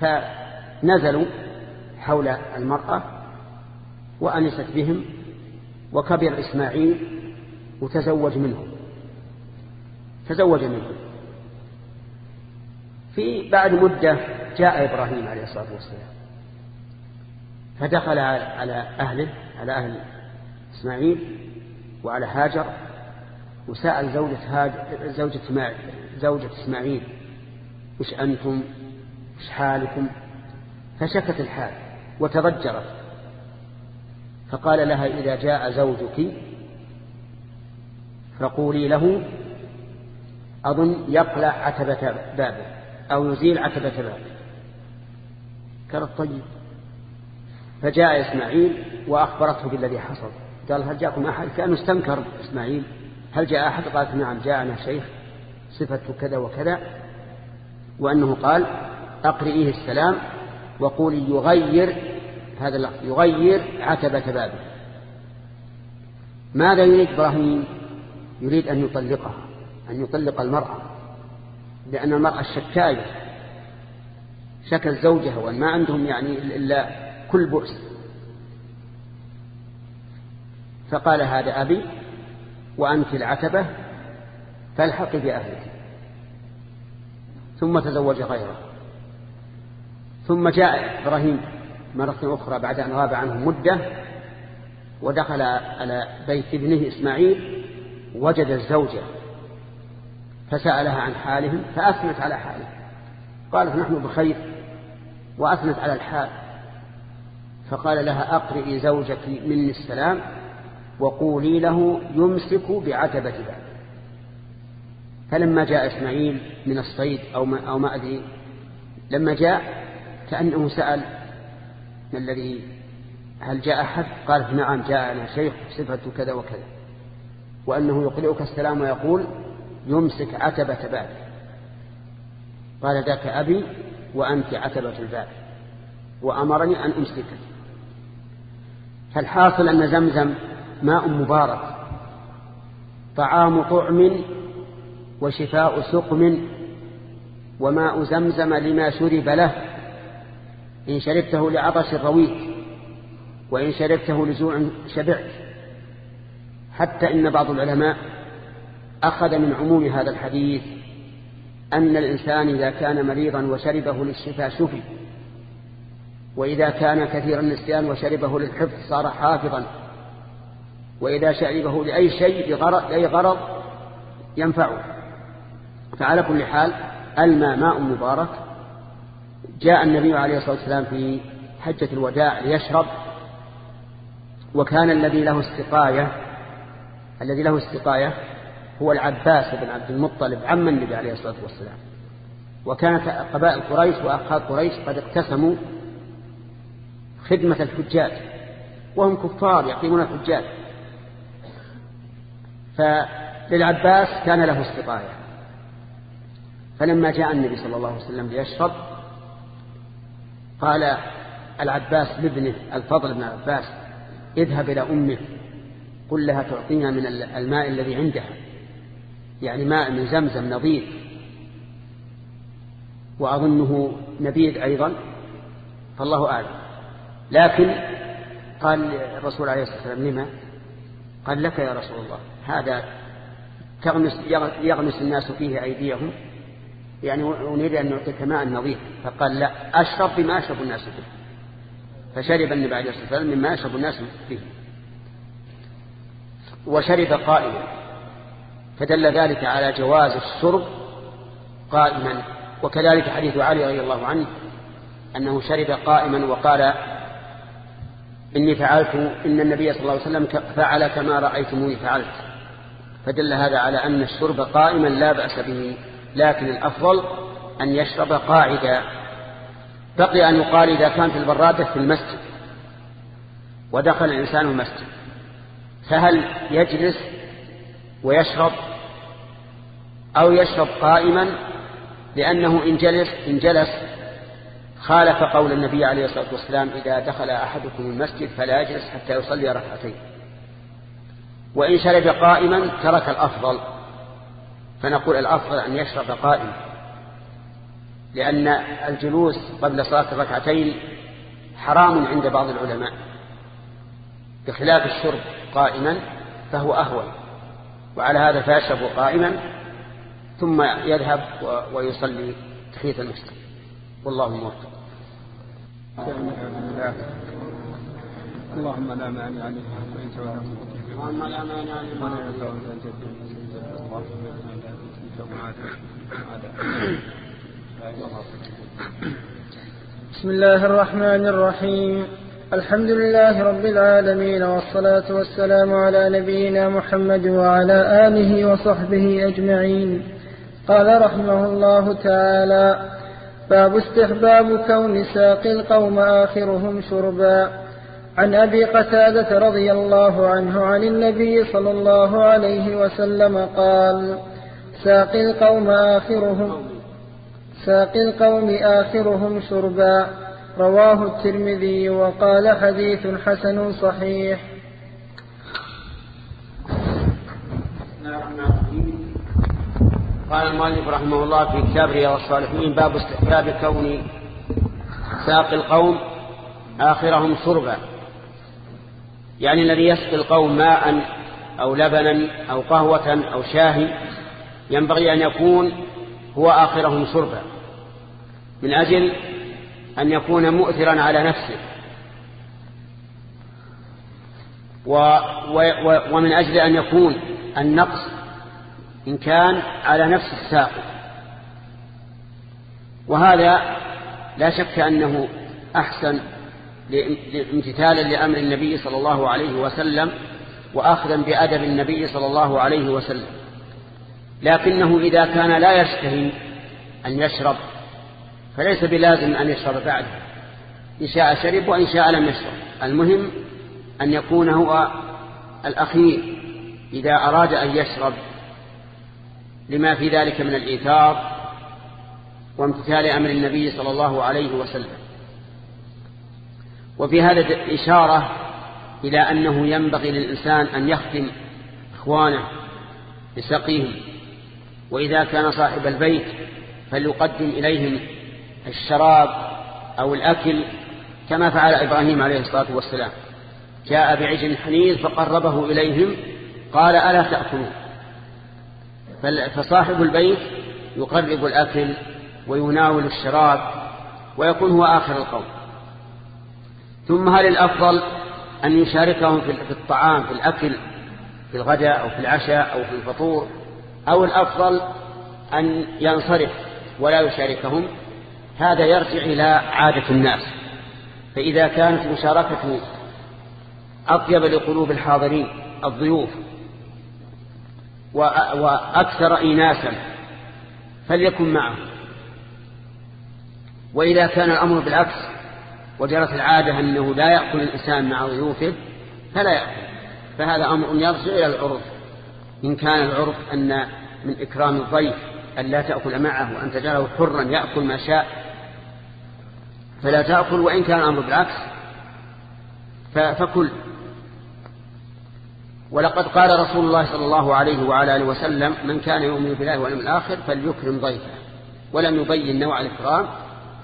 فنزلوا حول المرأة وأنست بهم وكبر إسماعيل وتزوج منهم. تزوج منهم. في بعد مدة جاء إبراهيم عليه الصلاة والسلام. فدخل على أهله على أهل إسماعيل وعلى هاجر وسأل زوجة, هاجر زوجة, زوجة إسماعيل وش أنتم؟ وش حالكم؟ فشكت الحال وتضجرت. فقال لها إذا جاء زوجك فقولي له أظن يقلع عتبة بابه. أو يزيل عتبة بابه قالت طيب. فجاء إسماعيل وأخبرته بالذي حصل. قال هل جاءكم أحد؟ كأنه استنكر إسماعيل. هل جاء أحد؟ قالت نعم جاءنا شيخ صفته كذا وكذا. وأنه قال أقرئيه السلام وقولي يغير هذا اللفظ يغير عتبة بابه. ماذا يريد إبراهيم؟ يريد أن يطلقها أن يطلق المرأة. لأن المرأة الشكاية شكل زوجها وأن ما عندهم يعني إلا كل بؤس. فقال هذا أبي وأنت العتبة فالحقي بأهلك. ثم تزوج غيره. ثم جاء إبراهيم مرة أخرى بعد أن غاب عنه مدة ودخل على بيت ابنه إسماعيل وجد الزوجة. فسألها عن حالهم فأثنت على حاله قالت نحن بخير. وأثنت على الحال. فقال لها أقرئي زوجك مني السلام وقولي له يمسك بعتبة باب فلما جاء إسماعيل من الصيد أو ما, أو ما أدري لما جاء كأنه سأل ما الذي هل جاء أحد؟ قالت نعم جاءنا شيخ صفته كذا وكذا. وأنه يقرئك السلام ويقول يمسك عتبة باب. قال ذاك أبي وأنت عتبة الباب وأمرني أن أمسكك. فالحاصل أن زمزم ماء مبارك. طعام طعم وشفاء سقم وماء زمزم لما شرب له. إن شربته لعطش رويت وإن شربته لجوع شبعت. حتى إن بعض العلماء أخذ من عموم هذا الحديث أن الإنسان إذا كان مريضا وشربه للشفاء شفي وإذا كان كثير النسيان وشربه للحفظ صار حافظا وإذا شربه لأي شيء لغرض, لأي غرض ينفعه. فعلى كل حال الماء ماء مبارك. جاء النبي عليه الصلاة والسلام في حجة الوداع ليشرب وكان الذي له استقاية الذي له استقاية هو العباس بن عبد المطلب عم النبي عليه الصلاة والسلام. وكانت قبائل قريش وأخاذ قريش قد اقتسموا خدمة الحجاج وهم كفار يقيمون الحجاج. فللعباس كان له استقاية فلما جاء النبي صلى الله عليه وسلم ليشرب قال العباس لابنه الفضل بن العباس اذهب إلى أمه قل لها تعطينا من الماء الذي عندها. يعني ماء من زمزم نظيف. وأظنه نبيذ أيضا فالله أعلم. لكن قال الرسول عليه الصلاة والسلام لما؟ قال لك يا رسول الله هذا تغمس يغمس الناس فيه أيديهم؟ يعني أريد أن نعطيك ماء نظيف. فقال لا أشرب بما أشرب الناس به فشرب النبي عليه الصلاة والسلام مما يشرب الناس به وشرب قائما فدل ذلك على جواز الشرب قائما. وكذلك حديث علي رضي الله عنه أنه شرب قائما وقال إني فعلت إن النبي صلى الله عليه وسلم فعل كما رأيتموني فعلت. فدل هذا على أن الشرب قائما لا بأس به لكن الأفضل أن يشرب قاعدا. بقي أن يقال إذا كان في البرادة في المسجد ودخل الإنسان المسجد فهل يجلس ويشرب أو يشرب قائما لأنه إن جلس, إن جلس خالف قول النبي عليه الصلاة والسلام إذا دخل أحدكم المسجد فلا يجلس حتى يصلي ركعتين. وإن شرب قائما ترك الأفضل. فنقول الأفضل أن يشرب قائما. لأن الجلوس قبل صلاة الركعتين حرام عند بعض العلماء. بخلاف الشرب قائما فهو أهون. وعلى هذا فيشرب قائما ثم يذهب ويصلي تحية المسجد. والله موفق. اللهم لا مانع لما اللهم لا مانع لما بسم الله الرحمن الرحيم. الحمد لله رب العالمين والصلاة والسلام على نبينا محمد وعلى آله وصحبه أجمعين. قال رحمه الله تعالى باب استحباب كون ساقي القوم آخرهم شربا. عن أبي قتادة رضي الله عنه عن النبي صلى الله عليه وسلم قال ساقي القوم آخرهم ساقي القوم آخرهم شربا. رواه الترمذي وقال حديث حسن صحيح. قال المؤلف رحمه الله في كتاب رياض الصالحين باب استحباب كون ساقي القوم آخرهم شربا. يعني الذي يسقي القوم ماء أو لبنا أو قهوة أو شاهي ينبغي أن يكون هو آخرهم شربا. من أجل أن يكون مؤثرا على نفسه. و و و ومن أجل أن يكون النقص إن كان على نفس الساقي وهذا لا شك أنه أحسن امتثالا لأمر النبي صلى الله عليه وسلم وأخذا بأدب النبي صلى الله عليه وسلم. لكنه إذا كان لا يشتهي أن يشرب فليس بلازم أن يشرب بعده. إن شاء شرب وإن شاء لم يشرب. المهم أن يكون هو الأخير. إذا أراد أن يشرب لما في ذلك من الإيثار وامتثال أمر النبي صلى الله عليه وسلم. وفي هذا إشارة إلى أنه ينبغي للإنسان أن يخدم إخوانه بسقيهم. وإذا كان صاحب البيت فليقدم إليهم الشراب أو الأكل كما فعل إبراهيم عليه الصلاة والسلام. جاء بعجل حنيذ فقربه إليهم قال ألا تأكلون؟ فصاحب البيت يقرب الأكل ويناول الشراب ويكون هو آخر القوم. ثم هل الأفضل أن يشاركهم في الطعام في الأكل في الغداء أو في العشاء أو في الفطور؟ أو الأفضل أن ينصرف ولا يشاركهم؟ هذا يرجع إلى عادة الناس. فإذا كانت مشاركته أطيب لقلوب الحاضرين الضيوف وأكثر إيناسا فليكن معه وإذا كان الأمر بالعكس وجرت العادة أنه لا يأكل الإنسان مع ضيوفه فلا يأكل. فهذا أمر يرجع إلى العرف. إن كان العرف أن من إكرام الضيف أن لا تأكل معه وأن تجعله حرا يأكل ما شاء فلا تأكل وإن كان الأمر بالعكس. فكل. ولقد قال رسول الله صلى الله عليه وعلى آله وسلم من كان يؤمن بالله واليوم الآخر فليكرم ضيفه ولم يبين نوع الإكرام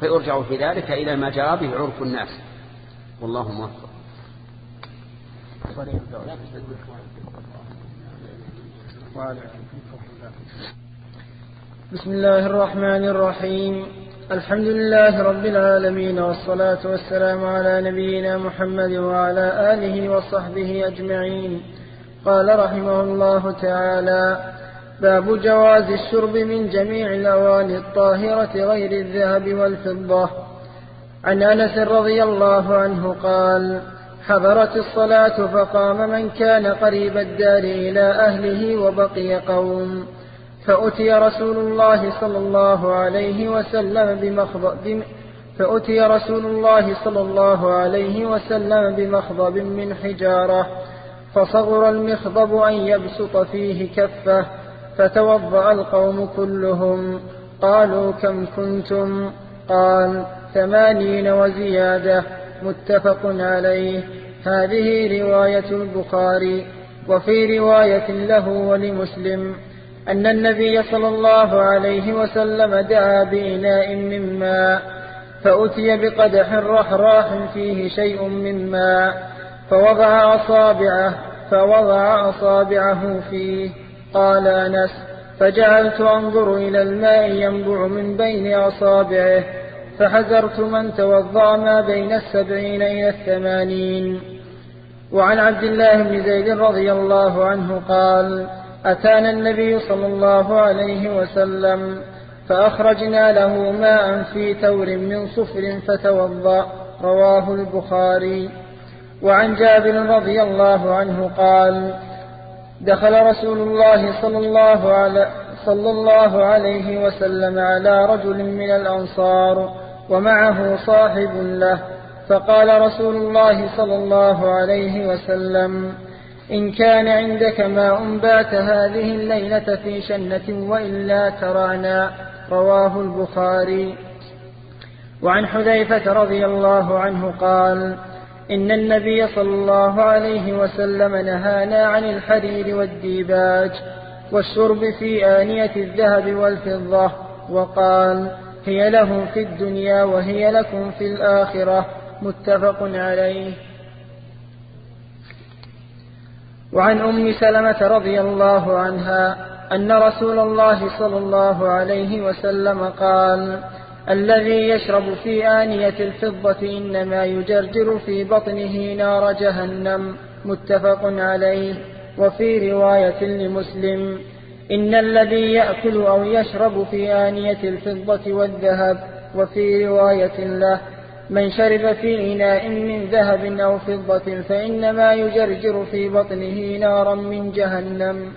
فيرجع في ذلك إلى ما جرى به عرف الناس. والله موفق. بسم الله الرحمن الرحيم. الحمد لله رب العالمين والصلاة والسلام على نبينا محمد وعلى آله وصحبه أجمعين. قال رحمه الله تعالى باب جواز الشرب من جميع الأواني الطاهرة غير الذهب والفضة. عن أنس رضي الله عنه قال حضرت الصلاة فقام من كان قريب الدار إلى أهله وبقي قوم. فأتي رسول الله صلى الله عليه وسلم بمخضب فأتي رسول الله صلى الله عليه وسلم بمخضب من حجارة فصغر المخضب أن يبسط فيه كفه فتوضأ القوم كلهم. قالوا كم كنتم؟ قال ثمانين وزيادة. متفق عليه. هذه رواية البخاري وفي رواية له ولمسلم. أن النبي صلى الله عليه وسلم دعا بإناء من ماء فأتي بقدح رحراح فيه شيء من ماء فوضع أصابعه فوضع أصابعه فيه. قال أنس فجعلت أنظر إلى الماء ينبع من بين أصابعه فحذرت من توضأ ما بين السبعين إلى الثمانين. وعن عبد الله بن زيد رضي الله عنه قال أتانا النبي صلى الله عليه وسلم فأخرجنا له ماء في تور من صفر فتوضأ رواه البخاري. وعن جابر رضي الله عنه قال دخل رسول الله صلى الله عليه صلى الله عليه وسلم على رجل من الأنصار ومعه صاحب له فقال رسول الله صلى الله عليه وسلم إن كان عندك ماء بات هذه الليلة في شنة وإلا ترانا رواه البخاري. وعن حذيفة رضي الله عنه قال إن النبي صلى الله عليه وسلم نهانا عن الحرير والديباج والشرب في آنية الذهب والفضة وقال هي لهم في الدنيا وهي لكم في الآخرة متفق عليه. وعن أم سلمة رضي الله عنها أن رسول الله صلى الله عليه وسلم قال الذي يشرب في آنية الفضة إنما يجرجر في بطنه نار جهنم متفق عليه وفي رواية لمسلم إن الذي يأكل أو يشرب في آنية الفضة والذهب وفي رواية له من شرب في إناء من ذهب أو فضة فإنما يجرجر في بطنه نارا من جهنم.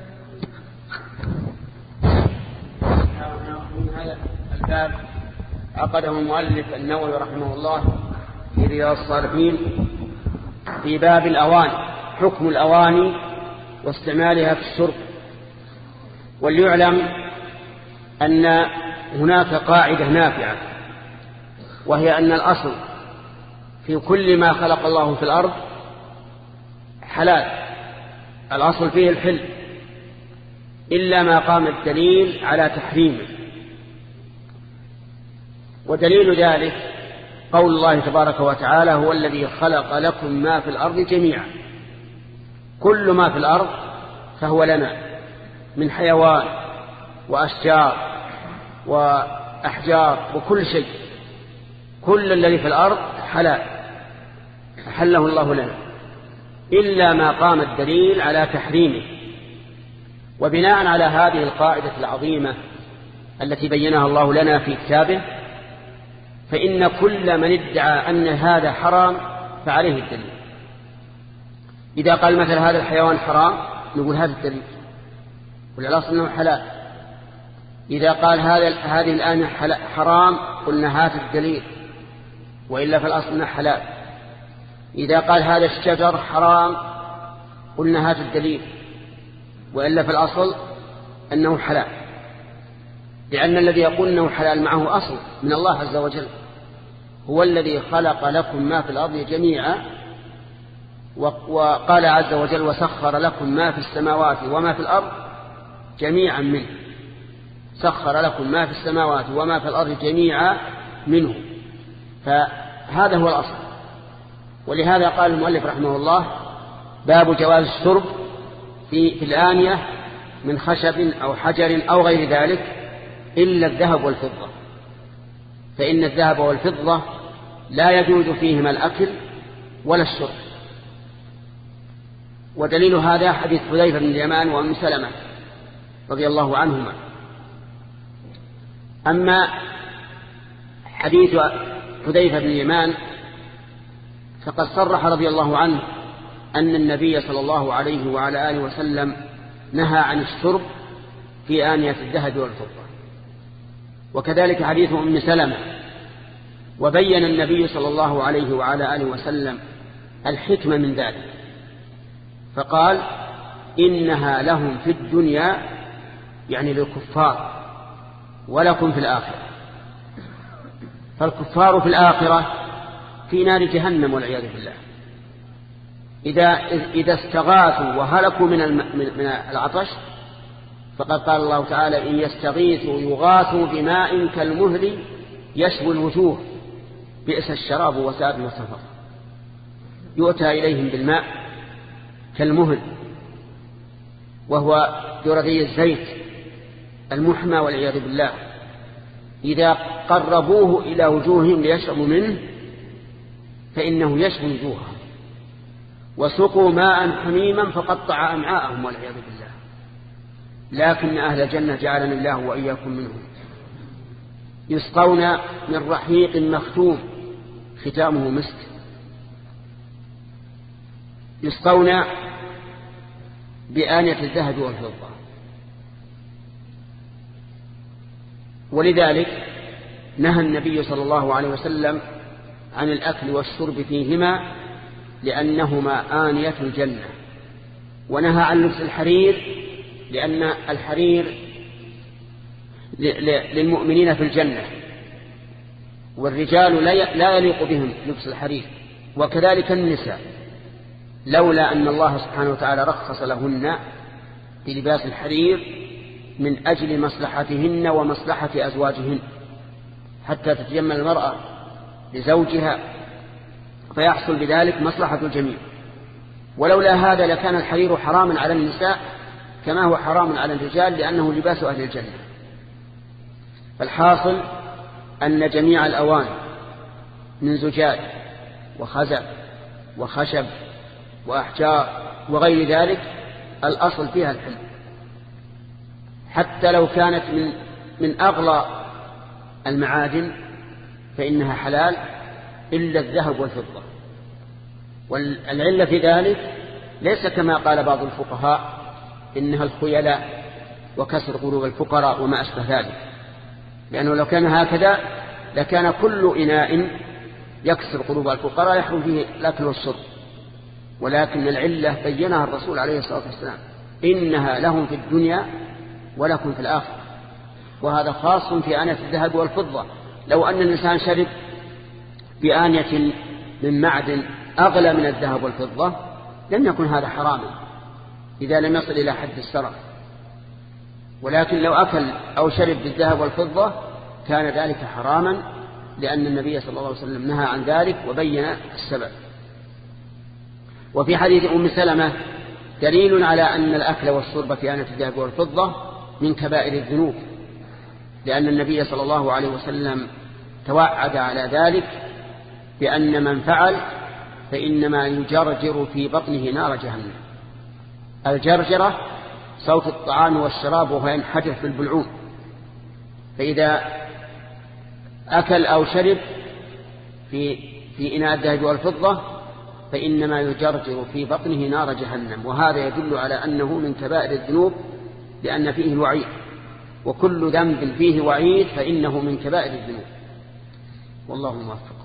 الباب عقده المؤلف النووي رحمه الله في رياض الصالحين في باب الأواني حكم الأواني واستعمالها في الشرب وليعلم أن هناك قاعدة نافعة وهي أن الأصل في كل ما خلق الله في الأرض حلال. الأصل فيه الحل. إلا ما قام الدليل على تحريمه. ودليل ذلك قول الله تبارك وتعالى هو الذي خلق لكم ما في الأرض جميعا. كل ما في الأرض فهو لنا من حيوان وأشجار وأحجار وكل شيء. كل الذي في الأرض حلال. أحله الله لنا إلا ما قام الدليل على تحريمه. وبناء على هذه القاعدة العظيمة التي بينها الله لنا في كتابه فإن كل من ادعى أن هذا حرام فعليه الدليل. إذا قال مثلا هذا الحيوان حرام نقول هذا الدليل. والأصل أنه حلال. إذا قال هذا هذه الآن حرام قلنا هذا الدليل. وإلا في الأصل أنه حلال. إذا قال هذا الشجر حرام قلنا هذا الدليل. وإلا في الأصل أنه حلال. لأن الذي يقول أنه حلال معه أصل من الله عز وجل. هو الذي خلق لكم ما في الأرض جميعا وقال عز وجل وسخر لكم ما في السماوات وما في الأرض جميعا منه. سخر لكم ما في السماوات وما في الأرض جميعا منه. فهذا هو الأصل. ولهذا قال المؤلف رحمه الله باب جواز الشرب في, في الآنية من خشب أو حجر أو غير ذلك إلا الذهب والفضة. فإن الذهب والفضة لا يجوز فيهما الأكل ولا الشرب ودليل هذا حديث حذيفة بن اليمان وأم سلمة رضي الله عنهما. أما حديث حذيفة بن اليمان فقد صرح رضي الله عنه أن النبي صلى الله عليه وعلى آله وسلم نهى عن الشرب في آنية الذهب والفضة. وكذلك حديث أم سلمة وبين النبي صلى الله عليه وعلى آله وسلم الحكمة من ذلك. فقال إنها لهم في الدنيا يعني للكفار ولكم في الآخرة. فالكفار في الآخرة في نار جهنم والعياذ بالله. إذا, إذا استغاثوا وهلكوا من, من العطش فقد قال الله تعالى إن يستغيثوا يغاثوا بماء كالمهل يشوي الوجوه بئس الشراب وساد وسفر يؤتى إليهم بالماء كالمهل وهو درغي الزيت المحمى والعياذ بالله. إذا قربوه إلى وجوههم ليشربوا منه فإنه يشوي وجوههم. وسقوا ماء حميما فقطع أمعاءهم والعياذ بالله. لكن أهل الجنة جعلنا الله وإياكم منهم. يسقون من رحيق مختوم ختامه مسك. يسقون بآنية الذهب والفضة. ولذلك نهى النبي صلى الله عليه وسلم عن الأكل والشرب فيهما لأنهما آنية الجنة ونهى عن لبس الحرير لأن الحرير للمؤمنين في الجنة والرجال لا يليق بهم لبس الحرير وكذلك النساء لولا أن الله سبحانه وتعالى رخص لهن بلباس الحرير من أجل مصلحتهن ومصلحة أزواجهن حتى تتجمل المرأة لزوجها فيحصل بذلك مصلحة الجميع. ولولا هذا لكان الحرير حراما على النساء كما هو حرام على الرجال لأنه لباس أهل الجنة. فالحاصل أن جميع الأواني من زجاج وخزف وخشب وأحجار وغير ذلك الأصل فيها الحل. حتى لو كانت من من أغلى المعادن فإنها حلال إلا الذهب والفضة. والعلة في ذلك ليس كما قال بعض الفقهاء إنها الخيلاء وكسر قلوب الفقراء وما أشبه ذلك. لأنه لو كان هكذا لكان كل إناء يكسر قلوب الفقراء يحرم فيه الأكل والشرب. ولكن العلة بينها الرسول عليه الصلاة والسلام إنها لهم في الدنيا ولكم في الآخرة. وهذا خاص في آنية الذهب والفضة. لو أن الإنسان شرب بآنية من معدن أغلى من الذهب والفضة لم يكن هذا حراما إذا لم يصل إلى حد السرف ولكن لو أكل أو شرب بالذهب والفضة كان ذلك حراما لأن النبي صلى الله عليه وسلم نهى عن ذلك وبين السبب وفي حديث أم سلمة دليل على أن الأكل والشرب في آنة الذهب والفضة من كبائر الذنوب لأن النبي صلى الله عليه وسلم توعد على ذلك بأن من فعل فإنما يجرجر في بطنه نار جهنم. الجرجرة صوت الطعام والشراب وهو ينحدر في البلعوم. فإذا أكل أو شرب في في إناء الذهب والفضة فإنما يجرجر في بطنه نار جهنم. وهذا يدل على أنه من كبائر الذنوب لأن فيه الوعيد. وكل ذنب فيه وعيد فإنه من كبائر الذنوب. والله موفق.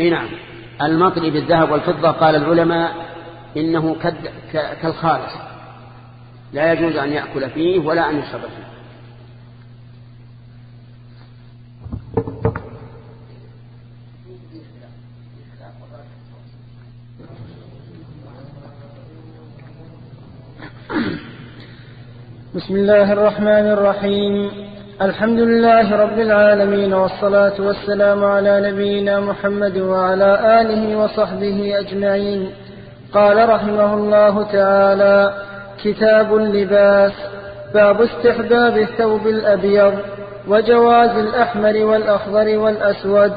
إي نعم. المطلي بالذهب والفضة قال العلماء إنه كالخالص لا يجوز أن يأكل فيه ولا أن يشرب فيه. بسم الله الرحمن الرحيم. الحمد لله رب العالمين والصلاة والسلام على نبينا محمد وعلى آله وصحبه أجمعين. قال رحمه الله تعالى كتاب اللباس باب استحباب الثوب الأبيض وجواز الأحمر والأخضر والأسود.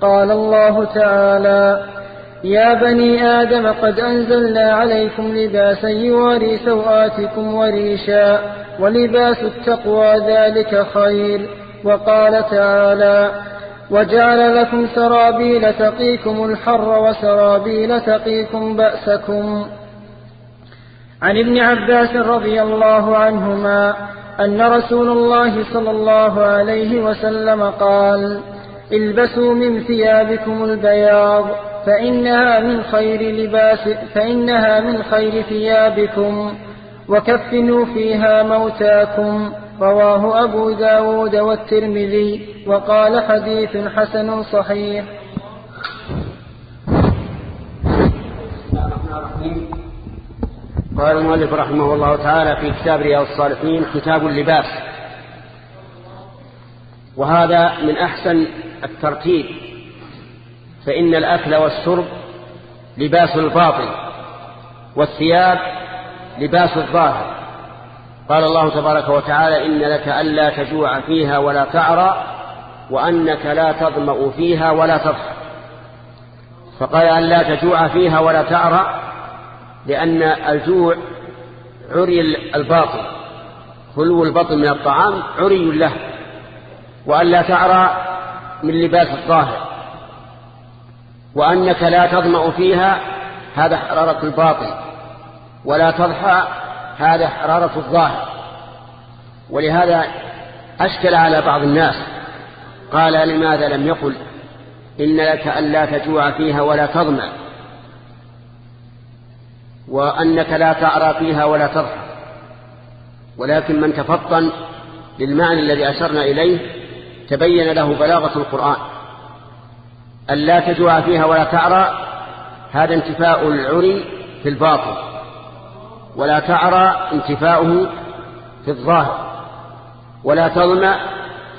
قال الله تعالى يا بني آدم قد أنزلنا عليكم لباسا يواري سوآتكم وريشا ولباس التقوى ذلك خير وقال تعالى وجعل لكم سرابيل تقيكم الحر وسرابيل تقيكم بأسكم عن ابن عباس رضي الله عنهما أن رسول الله صلى الله عليه وسلم قال البسوا من ثيابكم البياض فإنها من خير لباس فإنها من خير ثيابكم. وكفنوا فيها موتاكم. رواه أبو داود والترمذي وقال حديث حسن صحيح. قال المؤلف رحمه الله تعالى في كتاب رياض الصالحين كتاب اللباس. وهذا من أحسن الترتيب. فإن الأكل والشرب لباس الباطن والثياب لباس الظاهر. قال الله تبارك وتعالى إن لك ألا تجوع فيها ولا تعرى وأنك لا تظمأ فيها ولا تضحى فقال ألا تجوع فيها ولا تعرى لأن الجوع عري الباطن خلو البطن من الطعام عري له وألا تعرى من لباس الظاهر. وأنك لا تظمأ فيها هذا حرارة الباطن. ولا تضحى هذا حرارة الظاهر. ولهذا أشكل على بعض الناس قال لماذا لم يقل؟ إن لك ألا تجوع فيها ولا تظمأ. وأنك لا تعرى فيها ولا تضحى. ولكن من تفطن للمعنى الذي أشرنا إليه تبين له بلاغة القرآن. أن لا تجوع فيها ولا تعرى هذا انتفاء العري في الباطن. ولا تعرى انتفاؤه في الظاهر. ولا تظمأ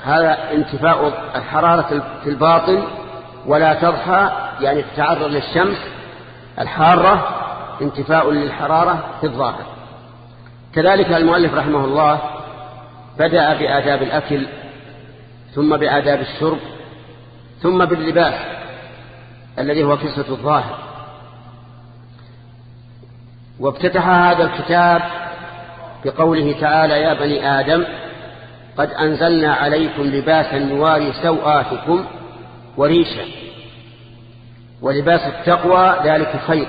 هذا انتفاء الحرارة في الباطن. ولا تضحى يعني تتعرض للشمس الحارة انتفاء للحرارة في الظاهر. كذلك المؤلف رحمه الله بدأ بآداب الأكل ثم بآداب الشرب ثم باللباس الذي هو كسوة الظاهر. وافتتح هذا الكتاب بقوله تعالى يا بني آدم قد أنزلنا عليكم لباسا يواري سوآتكم وريشا ولباس التقوى ذلك خير.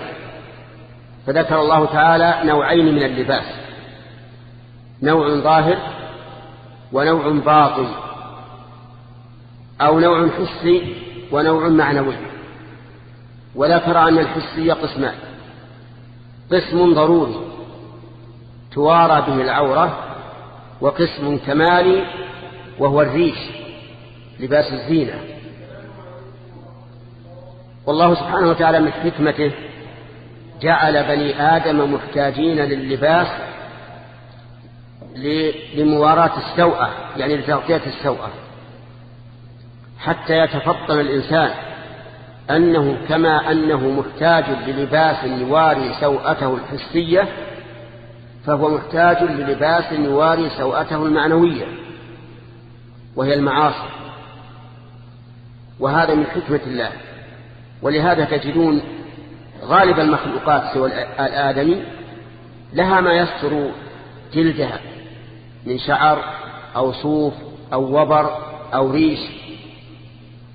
فذكر الله تعالى نوعين من اللباس نوع ظاهر ونوع باطن. أو نوع حسي ونوع معنوي. وذكر أن الحسي قسمان. قسم ضروري توارى به العورة وقسم كمالي وهو الريش لباس الزينة. والله سبحانه وتعالى من حكمته جعل بني آدم محتاجين للباس لمواراة السوءة يعني لتغطية السوءة. حتى يتفطن الإنسان أنه كما أنه محتاج للباس يواري سوءته الحسية فهو محتاج للباس يواري سوءته المعنوية وهي المعاصي. وهذا من حكمة الله. ولهذا تجدون غالب المخلوقات سوى الآدمي لها ما يستر جلدها من شعر أو صوف أو وبر أو ريش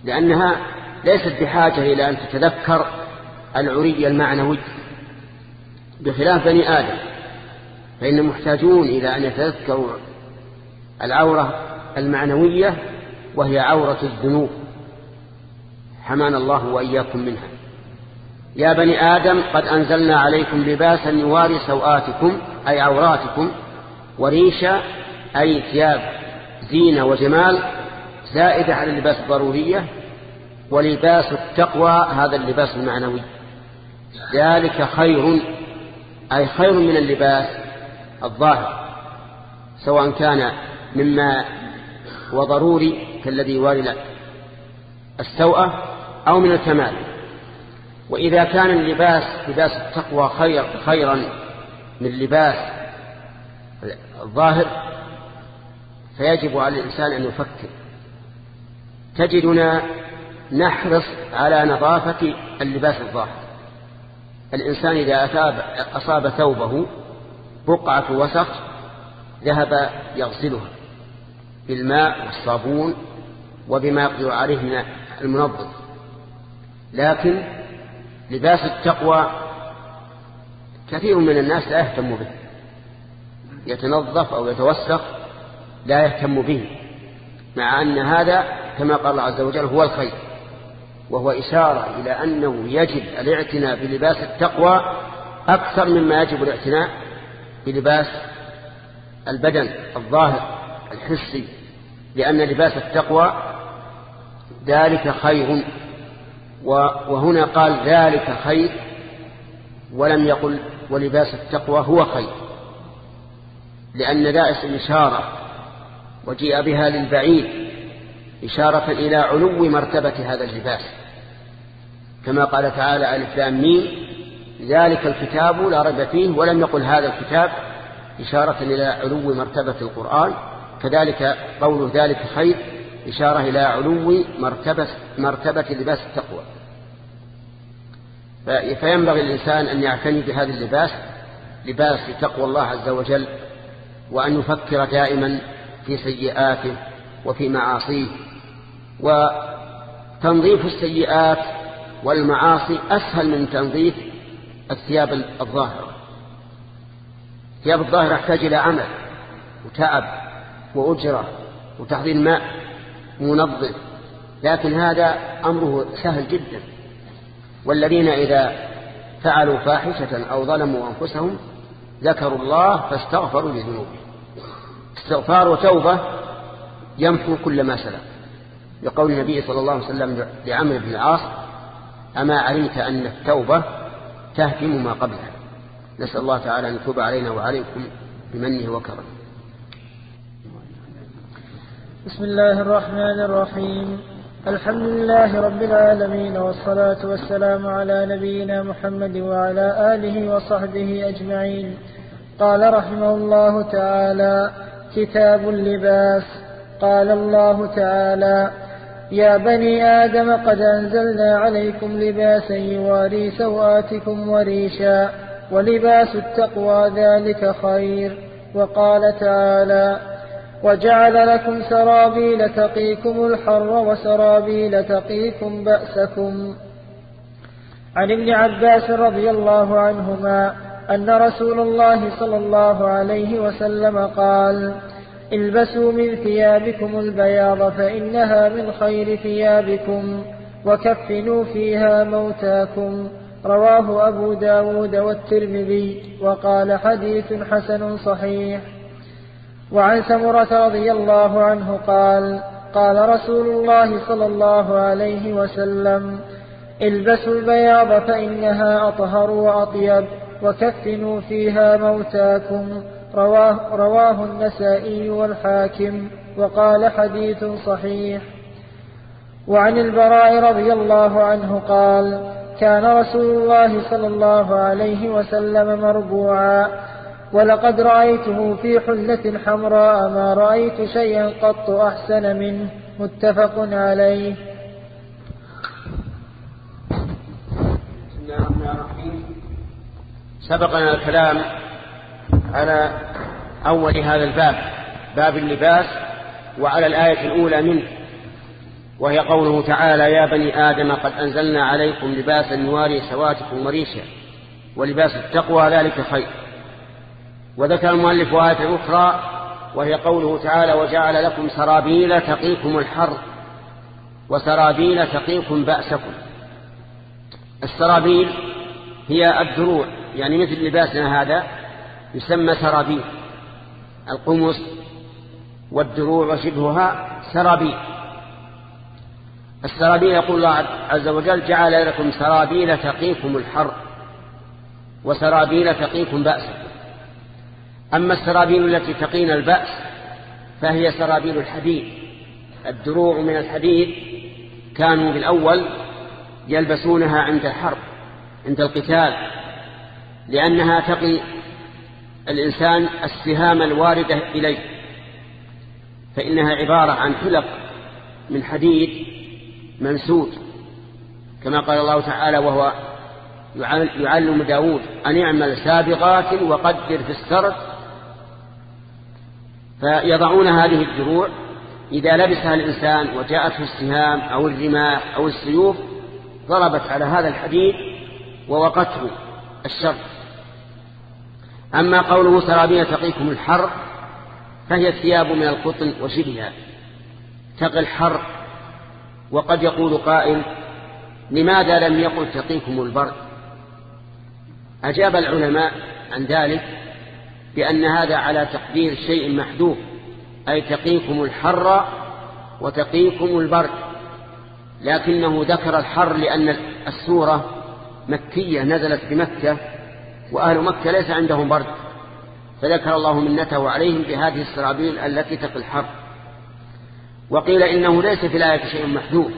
لأنها ليست بحاجة إلى أن تتذكر العري المعنوي. بخلاف بني آدم فإن محتاجون إلى أن يتذكروا العورة المعنوية وهي عورة الذنوب. حمان الله وإياكم منها. يا بني آدم قد أنزلنا عليكم لباسا يواري سوآتكم أي عوراتكم وريشا أي ثياب زينة وجمال زائدة على اللباس الضرورية ولباس التقوى هذا اللباس المعنوي. ذلك خير أي خير من اللباس الظاهر سواء كان مما هو ضروري كالذي يواري السوءة أو من الكمال. وإذا كان اللباس لباس التقوى خير خيرا من لباس الظاهر فيجب على الإنسان أن يفكر. تجدنا نحرص على نظافة اللباس الظاهر. الإنسان إذا أصاب, أصاب ثوبه بقعة وسخ ذهب يغسلها بالماء والصابون وبما يقدر عليه من المنظف. لكن لباس التقوى كثير من الناس لا يهتم به. يتنظف أو يتوسخ لا يهتم به مع أن هذا كما قال الله عز وجل هو الخير. وهو إشارة إلى أنه يجب الاعتناء بلباس التقوى أكثر مما يجب الاعتناء بلباس البدن الظاهر الحسي لأن لباس التقوى ذلك خير. وهنا قال ذلك خير ولم يقل ولباس التقوى هو خير لأن ذا اسم إشارة وجيء بها للبعيد إشارة إلى علو مرتبة هذا اللباس كما قال تعالى ألف لام ميم ذلك الكتاب لا ريب فيه ولم يقل هذا الكتاب إشارة إلى علو مرتبة القرآن. كذلك قول ذلك خير إشارة إلى علو مرتبة, مرتبة لباس التقوى. فينبغي الإنسان أن يعتني بهذا اللباس لباس تقوى الله عز وجل وأن يفكر دائما في سيئاته وفي معاصيه. وتنظيف السيئات والمعاصي أسهل من تنظيف الثياب الظاهرة. الثياب الظاهرة يحتاج إلى عمل وتعب وأجرة وتحضير ماء منظف لكن هذا أمره سهل جدا. والذين إذا فعلوا فاحشة أو ظلموا أنفسهم ذكروا الله فاستغفروا لذنوبهم. استغفار وتوبة يمحو كل ما سلف. لقول النبي صلى الله عليه وسلم لعمرو بن العاص أما علمت أن التوبة تهدم ما قبلها؟ نسأل الله تعالى أن يتوب علينا وعليكم بمنه وكرمه. بسم الله الرحمن الرحيم. الحمد لله رب العالمين والصلاة والسلام على نبينا محمد وعلى آله وصحبه أجمعين. قال رحمه الله تعالى كتاب اللباس. قال الله تعالى يا بني آدم قد أنزلنا عليكم لباسا يواري سوآتكم وريشا ولباس التقوى ذلك خير وقال تعالى وجعل لكم سرابيل تقيكم الحر وسرابيل تقيكم بأسكم عن ابن عباس رضي الله عنهما أن رسول الله صلى الله عليه وسلم قال البسوا من ثيابكم البياض فإنها من خير ثيابكم وكفنوا فيها موتاكم. رواه أبو داود والترمذي وقال حديث حسن صحيح. وعن سمرة رضي الله عنه قال قال رسول الله صلى الله عليه وسلم البسوا البياض فإنها أطهر وأطيب وكفنوا فيها موتاكم. رواه, رواه النسائي والحاكم وقال حديث صحيح. وعن البراء رضي الله عنه قال كان رسول الله صلى الله عليه وسلم مربوعا ولقد رأيته في حلة حمراء ما رأيت شيئا قط أحسن منه. متفق عليه. سبقنا الكلام على أول هذا الباب باب اللباس وعلى الآية الأولى منه وهي قوله تعالى يا بني آدم قد أنزلنا عليكم لباسا يواري سواتكم وريشا ولباس التقوى ذلك خير. وذكر المؤلف آية أخرى وهي قوله تعالى وجعل لكم سرابيل تقيكم الحر وسرابيل تقيكم بأسكم. السرابيل هي الدروع يعني مثل لباسنا هذا يسمى سرابيل. القمص والدروع وشبهها سرابيل. السرابيل يقول الله عز وجل جعل لكم سرابيل تقيكم الحر وسرابيل تقيكم بأسكم. أما السرابيل التي تقينا البأس فهي سرابيل الحديد. الدروع من الحديد كانوا بالأول يلبسونها عند الحرب عند القتال لأنها تقي الإنسان السهام الواردة إليه فإنها عبارة عن حلق من حديد منسوج كما قال الله تعالى وهو يعلم داود أن يعمل سابقات وقدر في السرد. فيضعون هذه الدروع إذا لبسها الإنسان وجاءته السهام أو الرماح أو السيوف ضربت على هذا الحديد ووقته الشر أما قوله سرابين تقيكم الحر فهي الثياب من القطن وشبهها. تقي الحر وقد يقول قائل لماذا لم يقل تقيكم البرد أجاب العلماء عن ذلك بأن هذا على تقدير شيء محدود أي تقيكم الحر وتقيكم البرد لكنه ذكر الحر لأن السورة مكية نزلت بمكة وأهل مكة ليس عندهم برد. فذكر الله منته عليهم بهذه السرابيل التي تقي الحر وقيل إنه ليس في الآية شيء محدود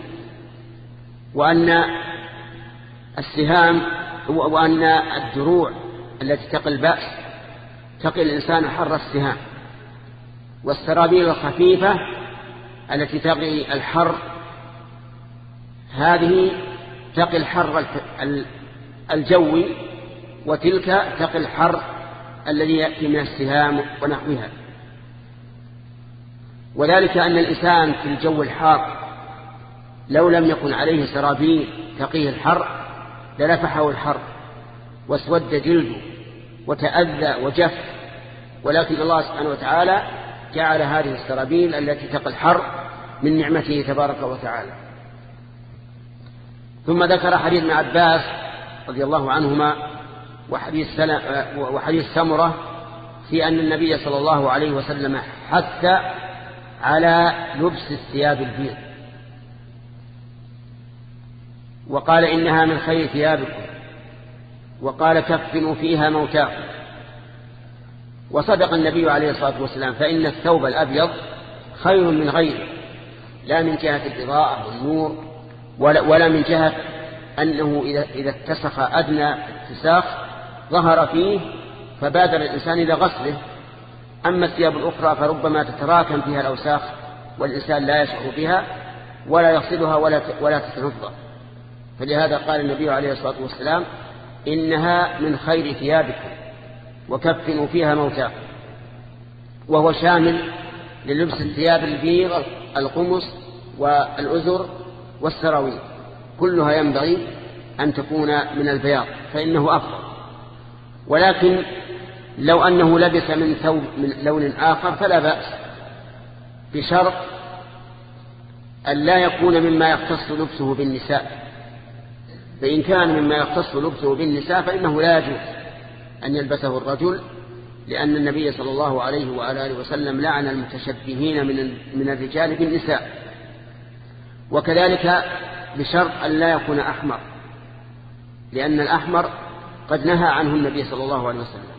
وأن السهام وأن الدروع التي تقي البأس تقي الإنسان حر السهام. والسرابيل الخفيفة التي تقي الحر هذه تقي الحر الجوي وتلك تقي الحر الذي يأتي من السهام ونحوها. وذلك أن الإنسان في الجو الحار لو لم يكن عليه سرابيل تقيه الحر لنفحه الحر واسود جلده وتأذى وجف. ولكن الله سبحانه وتعالى جعل هذه السرابيل التي تقي الحر من نعمته تبارك وتعالى. ثم ذكر حديث ابن عباس رضي الله عنهما وحديث, وحديث سمرة في أن النبي صلى الله عليه وسلم حث على لبس الثياب البيض. وقال إنها من خير ثيابكم وقال كفنوا فيها موتاكم. وصدق النبي عليه الصلاة والسلام فإن الثوب الأبيض خير من غيره لا من جهة الإضاءة والنور ولا, ولا من جهة أنه إذا, إذا اتسخ أدنى اتساخ ظهر فيه فبادر الإنسان إلى غسله. أما الثياب الأخرى فربما تتراكم فيها الأوساخ والإنسان لا يشعر بها ولا يغسلها ولا ولا تتنظف. فلهذا قال النبي عليه الصلاة والسلام إنها من خير ثيابكم وكفنوا فيها موتاكم. وهو شامل للبس الثياب البيض القمص والأزر والسراويل. كلها ينبغي أن تكون من البياض فإنه أفضل. ولكن لو أنه لبس من ثوب من لون آخر فلا بأس بشرط أن لا يكون مما يختص لبسه بالنساء فإن كان مما يختص لبسه بالنساء فإنه لا يجوز أن يلبسه الرجل لأن النبي صلى الله عليه وعلى آله وسلم لعن المتشبهين من من الرجال بالنساء. وكذلك بشرط أن لا يكون أحمر لأن الأحمر قد نهى عنه النبي صلى الله عليه وسلم.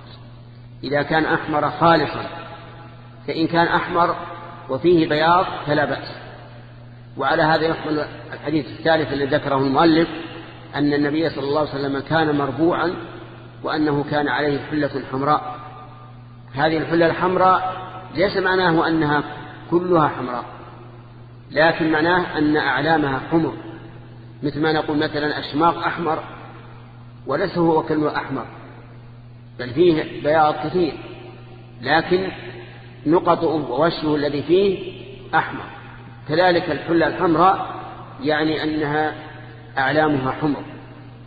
إذا كان أحمر خالصا فإن كان أحمر وفيه بياض فلا بأس. وعلى هذا يحمل الحديث الثالث الذي ذكره المؤلف أن النبي صلى الله عليه وسلم كان مربوعا وأنه كان عليه حلة حمراء. هذه الحلة الحمراء ليس معناه أنها كلها حمراء لكن معناه أن أعلامها حمر. مثل ما نقول مثلا أشماق أحمر وليس هو كلمة أحمر. بل فيه بياض كثير. لكن نقطه ووشه الذي فيه أحمر. كذلك الحلة الحمراء يعني أنها أعلامها حمر.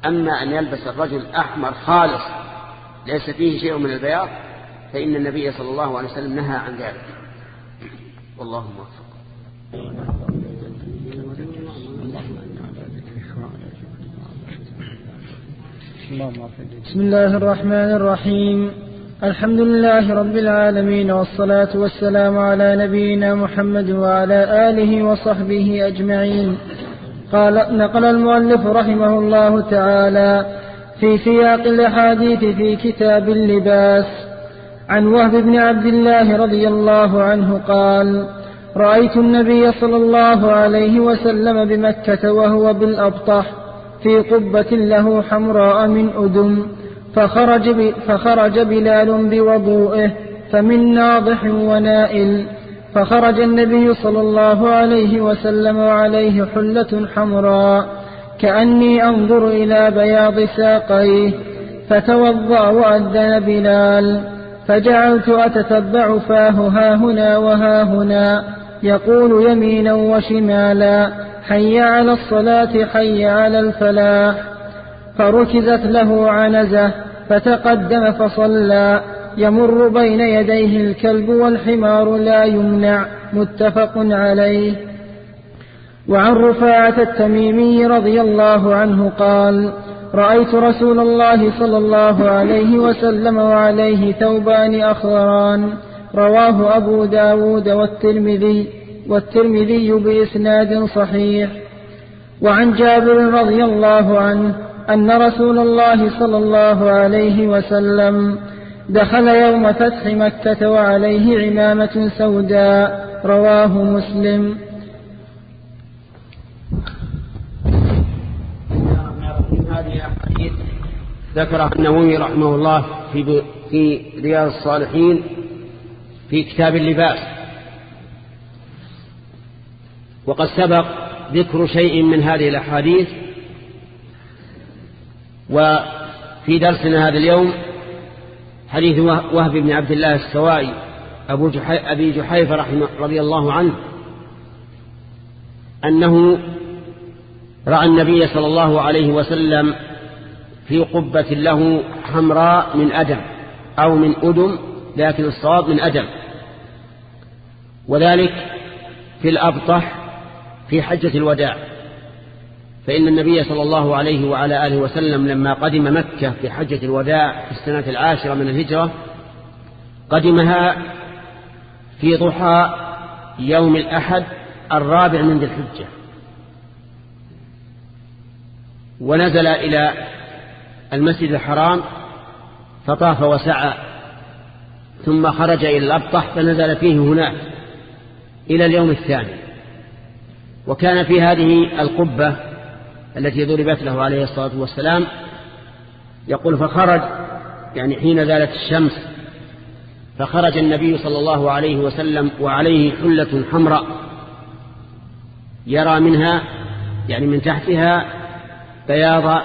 أما أن يلبس الرجل أحمر خالص ليس فيه شيء من البياض فإن النبي صلى الله عليه وسلم نهى عن ذلك. والله موفق. بسم الله الرحمن الرحيم الحمد لله رب العالمين والصلاة والسلام على نبينا محمد وعلى آله وصحبه أجمعين قال نقل المؤلف رحمه الله تعالى في سياق الأحاديث في كتاب اللباس عن وهب بن عبد الله رضي الله عنه قال رأيت النبي صلى الله عليه وسلم بمكة وهو بالأبطح في قبة له حمراء من أدم فخرج, فخرج بلال بوضوئه فمن ناضح ونائل. فخرج النبي صلى الله عليه وسلم وعليه حلة حمراء. كأني أنظر إلى بياض ساقيه فتوضأ وأذن بلال. فجعلت أتتبع فاه ها هنا وها هنا يقول يمينا وشمالا. حي على الصلاة حي على الفلاح. فركزت له عنزة فتقدم فصلى. يمر بين يديه الكلب والحمار لا يمنع متفق عليه. وعن رفاعة التميمي رضي الله عنه قال رأيت رسول الله صلى الله عليه وسلم وعليه ثوبان أخضران. رواه أبو داود والترمذي. والترمذي بإسناد صحيح. وعن جابر رضي الله عنه أن رسول الله صلى الله عليه وسلم دخل يوم فتح مكة وعليه عمامة سوداء. رواه مسلم. هذه الأحاديث النووي رحمه الله في في رياض الصالحين في كتاب اللباس. وقد سبق ذكر شيء من هذه الأحاديث. وفي درسنا هذا اليوم حديث وهب بن عبد الله السوائي أبو جحي أبي جحيفة رحمه رضي الله عنه أنه رأى النبي صلى الله عليه وسلم في قبة له حمراء من أدم أو من أدم لكن الصواب من أدم. وذلك في الأبطح في حجة الوداع. فإن النبي صلى الله عليه وعلى آله وسلم لما قدم مكة في حجة الوداع في السنة العاشرة من الهجرة قدمها في ضحى يوم الأحد الرابع من ذي الحجة. ونزل إلى المسجد الحرام فطاف وسعى ثم خرج إلى الأبطح فنزل فيه هناك إلى اليوم الثاني. وكان في هذه القبة التي ضربت له عليه الصلاة والسلام يقول فخرج يعني حين زالت الشمس فخرج النبي صلى الله عليه وسلم وعليه حلة حمراء يرى منها يعني من تحتها بياض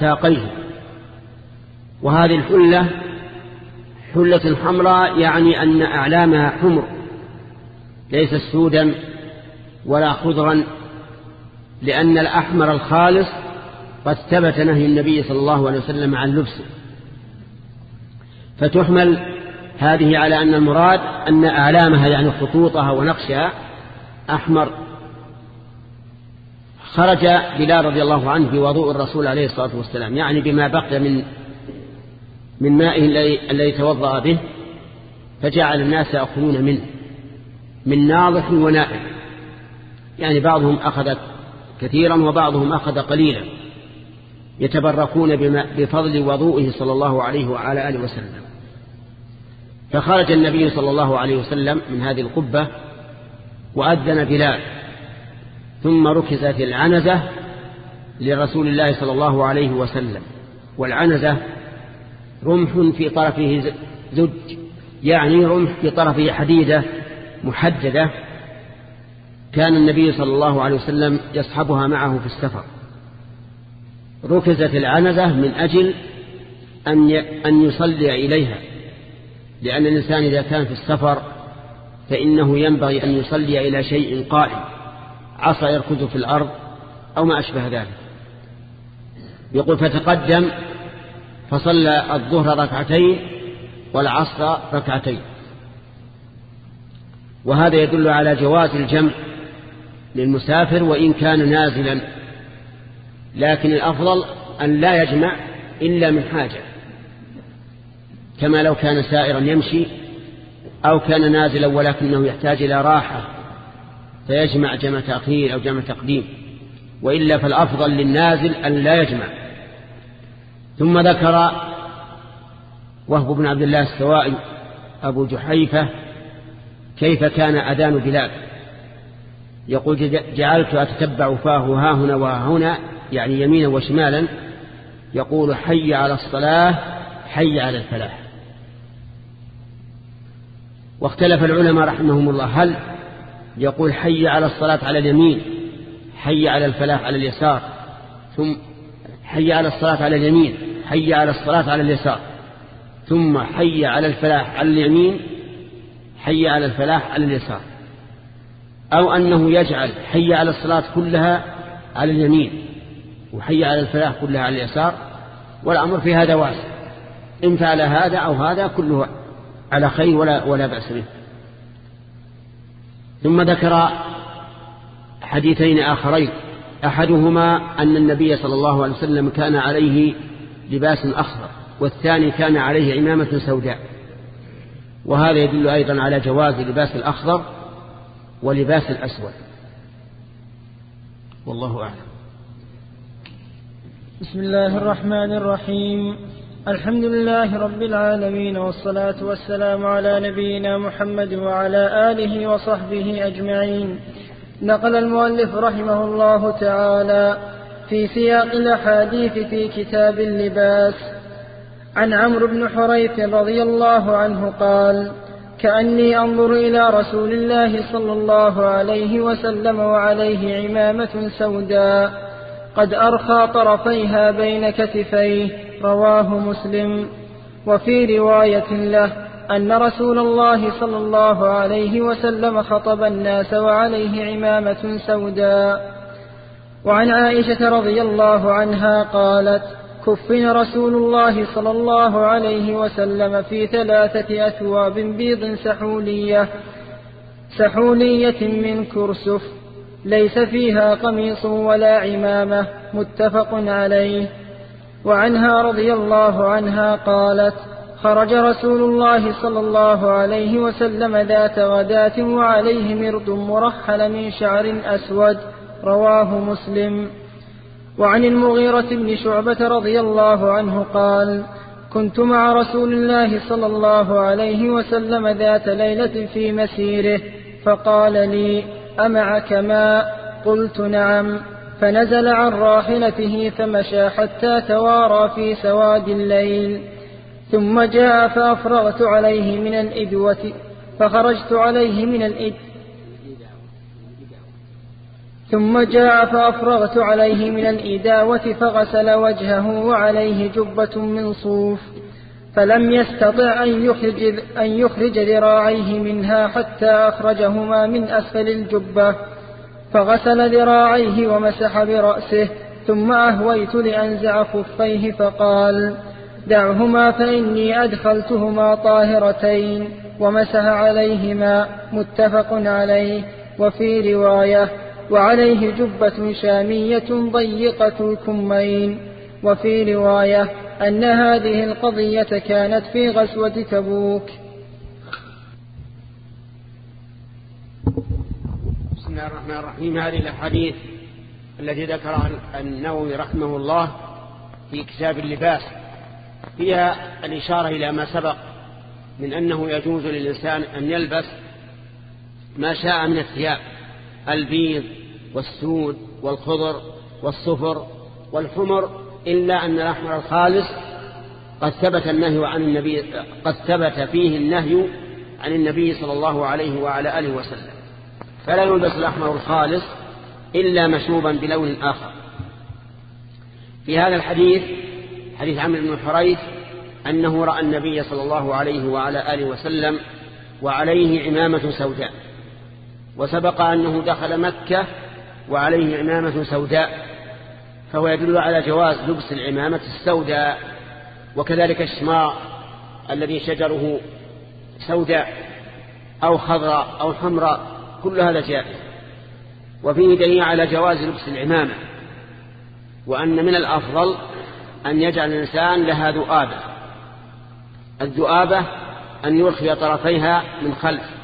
ساقيه. وهذه الحلة حلة حمراء يعني أن أعلامها حمر ليس سودا. ولا خضرا لأن الأحمر الخالص قد ثبت نهي النبي صلى الله عليه وسلم عن لبسه. فتحمل هذه على أن المراد أن أعلامها يعني خطوطها ونقشها أحمر. خرج بلال رضي الله عنه بوضوء الرسول عليه الصلاة والسلام يعني بما بقي من من مائه الذي توضأ به فجعل الناس يأخذون منه من ناضح ونائم. يعني بعضهم أخذ كثيرا وبعضهم أخذ قليلا يتبركون بفضل وضوئه صلى الله عليه وعلى آله وسلم. فخرج النبي صلى الله عليه وسلم من هذه القبة وأذن بلال ثم ركزت العنزة لرسول الله صلى الله عليه وسلم. والعنزة رمح في طرفه زج يعني رمح في طرفه حديدة محددة كان النبي صلى الله عليه وسلم يصحبها معه في السفر. ركزت العنزة من أجل أن أن يصلي إليها. لأن الإنسان إذا كان في السفر فإنه ينبغي أن يصلي إلى شيء قائم. عصا يركض في الأرض أو ما أشبه ذلك. يقول فتقدم فصلى الظهر ركعتين والعصر ركعتين. وهذا يدل على جواز الجمع للمسافر وإن كان نازلا. لكن الأفضل أن لا يجمع إلا من حاجة. كما لو كان سائرا يمشي أو كان نازلا ولكنه يحتاج إلى راحة فيجمع جمع تأخير أو جمع تقديم. وإلا فالأفضل للنازل أن لا يجمع. ثم ذكر وهب بن عبد الله السوائي أبو جحيفة كيف كان أذان بلال. يقول جعلت أتتبع فاه ها هنا وها هنا يعني يمينا وشمالا يقول حي على الصلاة حي على الفلاح. واختلف العلماء رحمهم الله هل يقول حي على الصلاة على اليمين حي على الفلاح على اليسار ثم حي على الصلاة على اليمين حي على الصلاة على اليسار ثم حي على الفلاح على اليمين حي على الفلاح على اليسار. أو أنه يجعل حي على الصلاة كلها على اليمين وحي على الفلاح كلها على اليسار والأمر في هذا واسع. إن فعل هذا أو هذا كله على خير ولا, ولا بأس به. ثم ذكر حديثين آخرين. أحدهما أن النبي صلى الله عليه وسلم كان عليه لباس أخضر والثاني كان عليه عمامة سوداء. وهذا يدل أيضا على جواز لباس الأخضر ولباس الأسود. والله أعلم. بسم الله الرحمن الرحيم. الحمد لله رب العالمين والصلاة والسلام على نبينا محمد وعلى آله وصحبه أجمعين. نقل المؤلف رحمه الله تعالى في سياق الأحاديث في كتاب اللباس. عن عمرو بن حريث رضي الله عنه قال كأني أنظر إلى رسول الله صلى الله عليه وسلم وعليه عمامة سوداء. قد أرخى طرفيها بين كتفيه. رواه مسلم. وفي رواية له أن رسول الله صلى الله عليه وسلم خطب الناس وعليه عمامة سوداء. وعن عائشة رضي الله عنها قالت كفن رسول الله صلى الله عليه وسلم في ثلاثة أثواب بيض سحولية سحولية من كرسف ليس فيها قميص ولا عمامة متفق عليه. وعنها رضي الله عنها قالت خرج رسول الله صلى الله عليه وسلم ذات غداة وعليه مرد مرحل من شعر أسود رواه مسلم. وعن المغيرة بن شعبة رضي الله عنه قال كنت مع رسول الله صلى الله عليه وسلم ذات ليلة في مسيره فقال لي أمعك ماء؟ قلت نعم. فنزل عن راحلته فمشى حتى توارى في سواد الليل. ثم جاء فأفرغت عليه من الإدوة فخرجت عليه من الإد ثم جاء فأفرغت عليه من الإداوة فغسل وجهه وعليه جبة من صوف فلم يستطع أن يخرج, أن يخرج ذراعيه منها حتى أخرجهما من أسفل الجبة. فغسل ذراعيه ومسح برأسه ثم أهويت لأنزع خفيه فقال دعهما فإني أدخلتهما طاهرتين ومسح عليهما متفق عليه وفي رواية وعليه جبة شامية ضيقة الكمين. وفي رواية أن هذه القضية كانت في غزوة تبوك. بسم الله الرحمن الرحيم. هذه الأحاديث التي ذكرها النووي رحمه الله في كتاب اللباس. فيها الإشارة إلى ما سبق من أنه يجوز للإنسان أن يلبس ما شاء من الثياب. البيض والسود والخضر والصفر والحمر إلا أن الأحمر الخالص قد ثبت النهي عن النبي قد ثبت فيه النهي عن النبي صلى الله عليه وعلى آله وسلم. فلا يلبس الأحمر الخالص إلا مشوبا بلون آخر. في هذا الحديث حديث عمرو بن حريث أنه رأى النبي صلى الله عليه وعلى آله وسلم وعليه عمامة سوداء. وسبق أنه دخل مكة وعليه عمامة سوداء فهو يدل على جواز لبس العمامة السوداء وكذلك الشماء الذي شجره سوداء أو خضراء أو حمراء كل هذا جائز. وفيه دليل على جواز لبس العمامة وأن من الأفضل أن يجعل الإنسان لها ذؤابة الذؤابة أن يرخي طرفيها من خلف.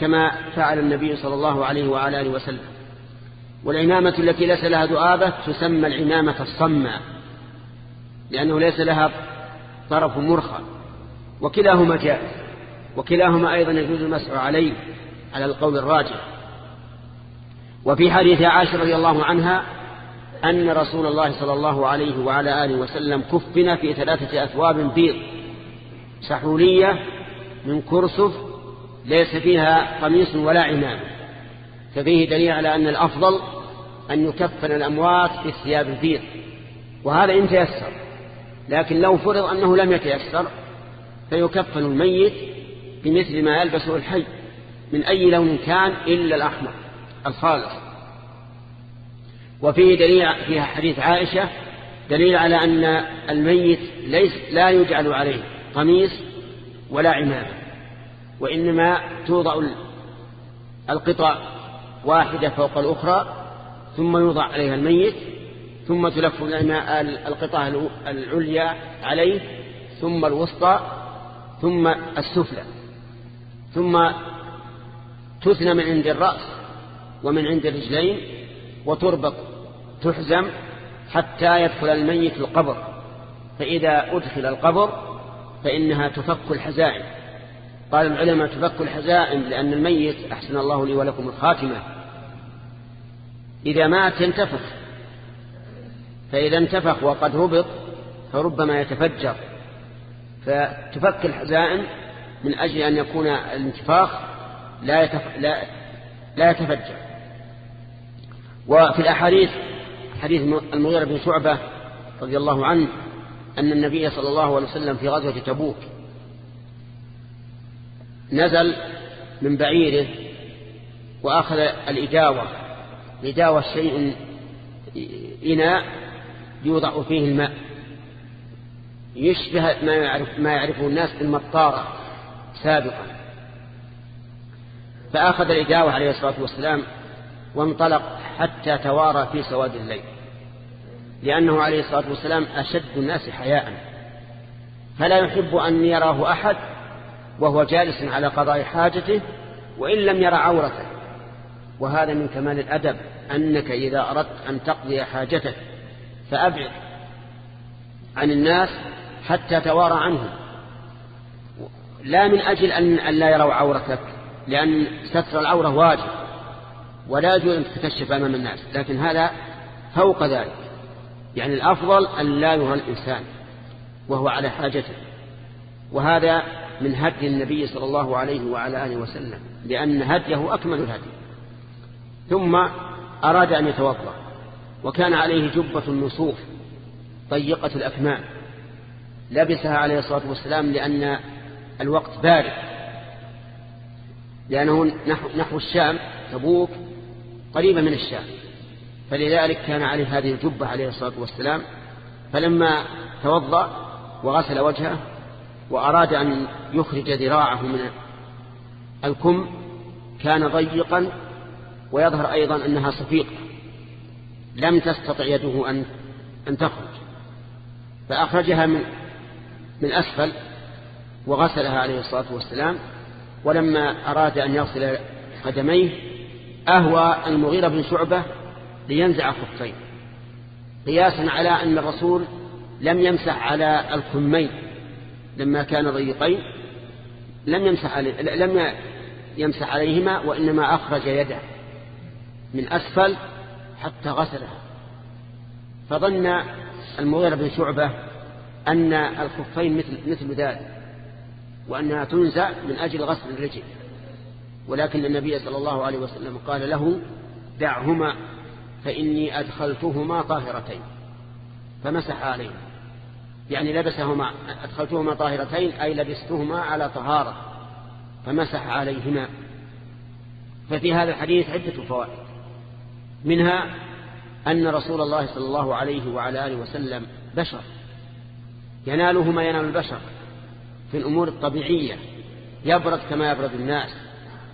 كما فعل النبي صلى الله عليه وعلى آله وسلم. والعمامة التي ليس لها ذؤابة تسمى العمامة الصماء لأنه ليس لها طرف مرخى وكلاهما جائز وكلاهما أيضا يجوز المسح عليه على القول الراجح. وفي حديث عائشة رضي الله عنها أن رسول الله صلى الله عليه وعلى آله وسلم كفن في ثلاثة أثواب بيض سحولية من كرسف ليس فيها قميص ولا عمام. ففيه دليل على أن الأفضل أن يكفن الأموات في الثياب البيض. وهذا إن تيسر. لكن لو فرض أنه لم يتيسر فيكفن الميت بمثل ما يلبسه الحي من أي لون كان إلا الأحمر الخالص. وفيه دليل فيها حديث عائشة دليل على أن الميت ليس لا يجعل عليه قميص ولا عمامة وإنما توضع القطع واحدة فوق الأخرى ثم يوضع عليها الميت ثم تلف القطع العليا عليه ثم الوسطى ثم السفلى ثم تثنى من عند الرأس ومن عند الرجلين وتربط تحزم حتى يدخل الميت القبر. فإذا أدخل القبر فإنها تفك الحزائم. قال العلماء تفك الحزائم لأن الميت أحسن الله لي ولكم الخاتمة. إذا مات ينتفخ. فإذا انتفخ وقد ربط فربما يتفجر. فتفك الحزائم من أجل أن يكون الانتفاخ لا, يتف... لا... لا يتفجر. وفي الأحاديث حديث المغيرة بن شعبة رضي الله عنه أن النبي صلى الله عليه وسلم في غزوة تبوك نزل من بعيره وأخذ الإداوة الإداوة شيء إناء يوضع فيه الماء. يشبه ما, يعرف ما يعرفه الناس بالمطارة سابقا. فأخذ الإداوة عليه الصلاة والسلام وانطلق حتى توارى في سواد الليل. لأنه عليه الصلاة والسلام أشد الناس حياء. فلا يحب أن يراه أحد وهو جالس على قضاء حاجته وإن لم يرى عورته. وهذا من كمال الأدب أنك إذا أردت أن تقضي حاجتك فأبعد عن الناس حتى توارى عنهم. لا من أجل أن لا يروا عورتك لأن ستر العورة واجب ولا يجوز أن تتكشف أمام الناس لكن هذا فوق ذلك. يعني الأفضل أن لا يرى الإنسان وهو على حاجته. وهذا من هدي النبي صلى الله عليه وعلى آله وسلم لأن هديه أكمل الهدي. ثم أراد أن يتوضأ وكان عليه جبة النصوف ضيقة الأكمام. لبسها عليه الصلاة والسلام لأن الوقت بارد. لأنه نحو, الشام تبوك قريبة من الشام. فلذلك كان عليه هذه الجبة عليه الصلاة والسلام. فلما توضأ وغسل وجهه وأراد أن يخرج ذراعه من الكم كان ضيقا ويظهر أيضا أنها صفيقة. لم تستطع يده أن, أن تخرج. فأخرجها من, من أسفل وغسلها عليه الصلاة والسلام ولما أراد أن يغسل قدميه أهوى المغيرة بن شعبة لينزع خفين قياسا على أن الرسول لم يمسح على الكمين. لما كان ضيقين لم يمسح عليه لم يمسح عليهما وإنما أخرج يده من أسفل حتى غسلها فظن المغيرة بن شعبة أن الخفين مثل, مثل ذلك وأنها تنزع من أجل غسل الرجل. ولكن النبي صلى الله عليه وسلم قال له دعهما فإني أدخلتهما طاهرتين. فمسح عليهما. يعني لبسهما أدخلتهما طاهرتين أي لبستهما على طهارة فمسح عليهما. ففي هذا الحديث عدة فوائد. منها أن رسول الله صلى الله عليه وعلى آله وسلم بشر. يناله ما ينال البشر في الأمور الطبيعية. يبرد كما يبرد الناس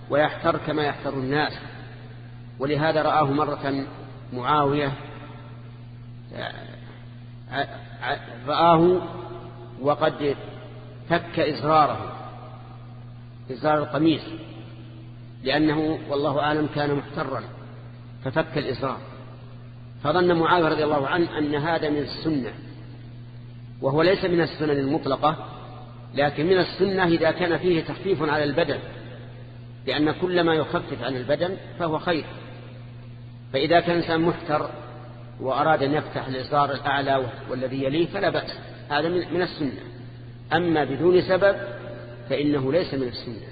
ويحتر كما يحتر الناس. ولهذا رآه مرة معاوية رآه وقد فك إزراره إزرار القميص لأنه والله أعلم كان محترا ففك الإزرار. فظن معاوية رضي الله عنه أن هذا من السنة وهو ليس من السنن المطلقة لكن من السنة إذا كان فيه تخفيف على البدن لأن كل ما يخفف عن البدن فهو خير. فإذا كان إنسان محتر وأراد أن يفتح الإصدار الأعلى والذي يليه فلا بأس. هذا من السنة. أما بدون سبب فإنه ليس من السنة.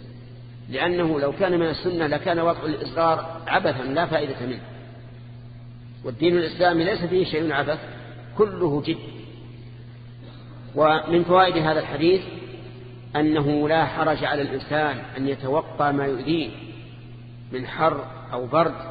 لأنه لو كان من السنة لكان وضع الإصدار عبثا لا فائدة منه. والدين الإسلامي ليس فيه شيء عبث كله جد. ومن فوائد هذا الحديث أنه لا حرج على الإنسان أن يتوقع ما يؤذيه من حر أو برد.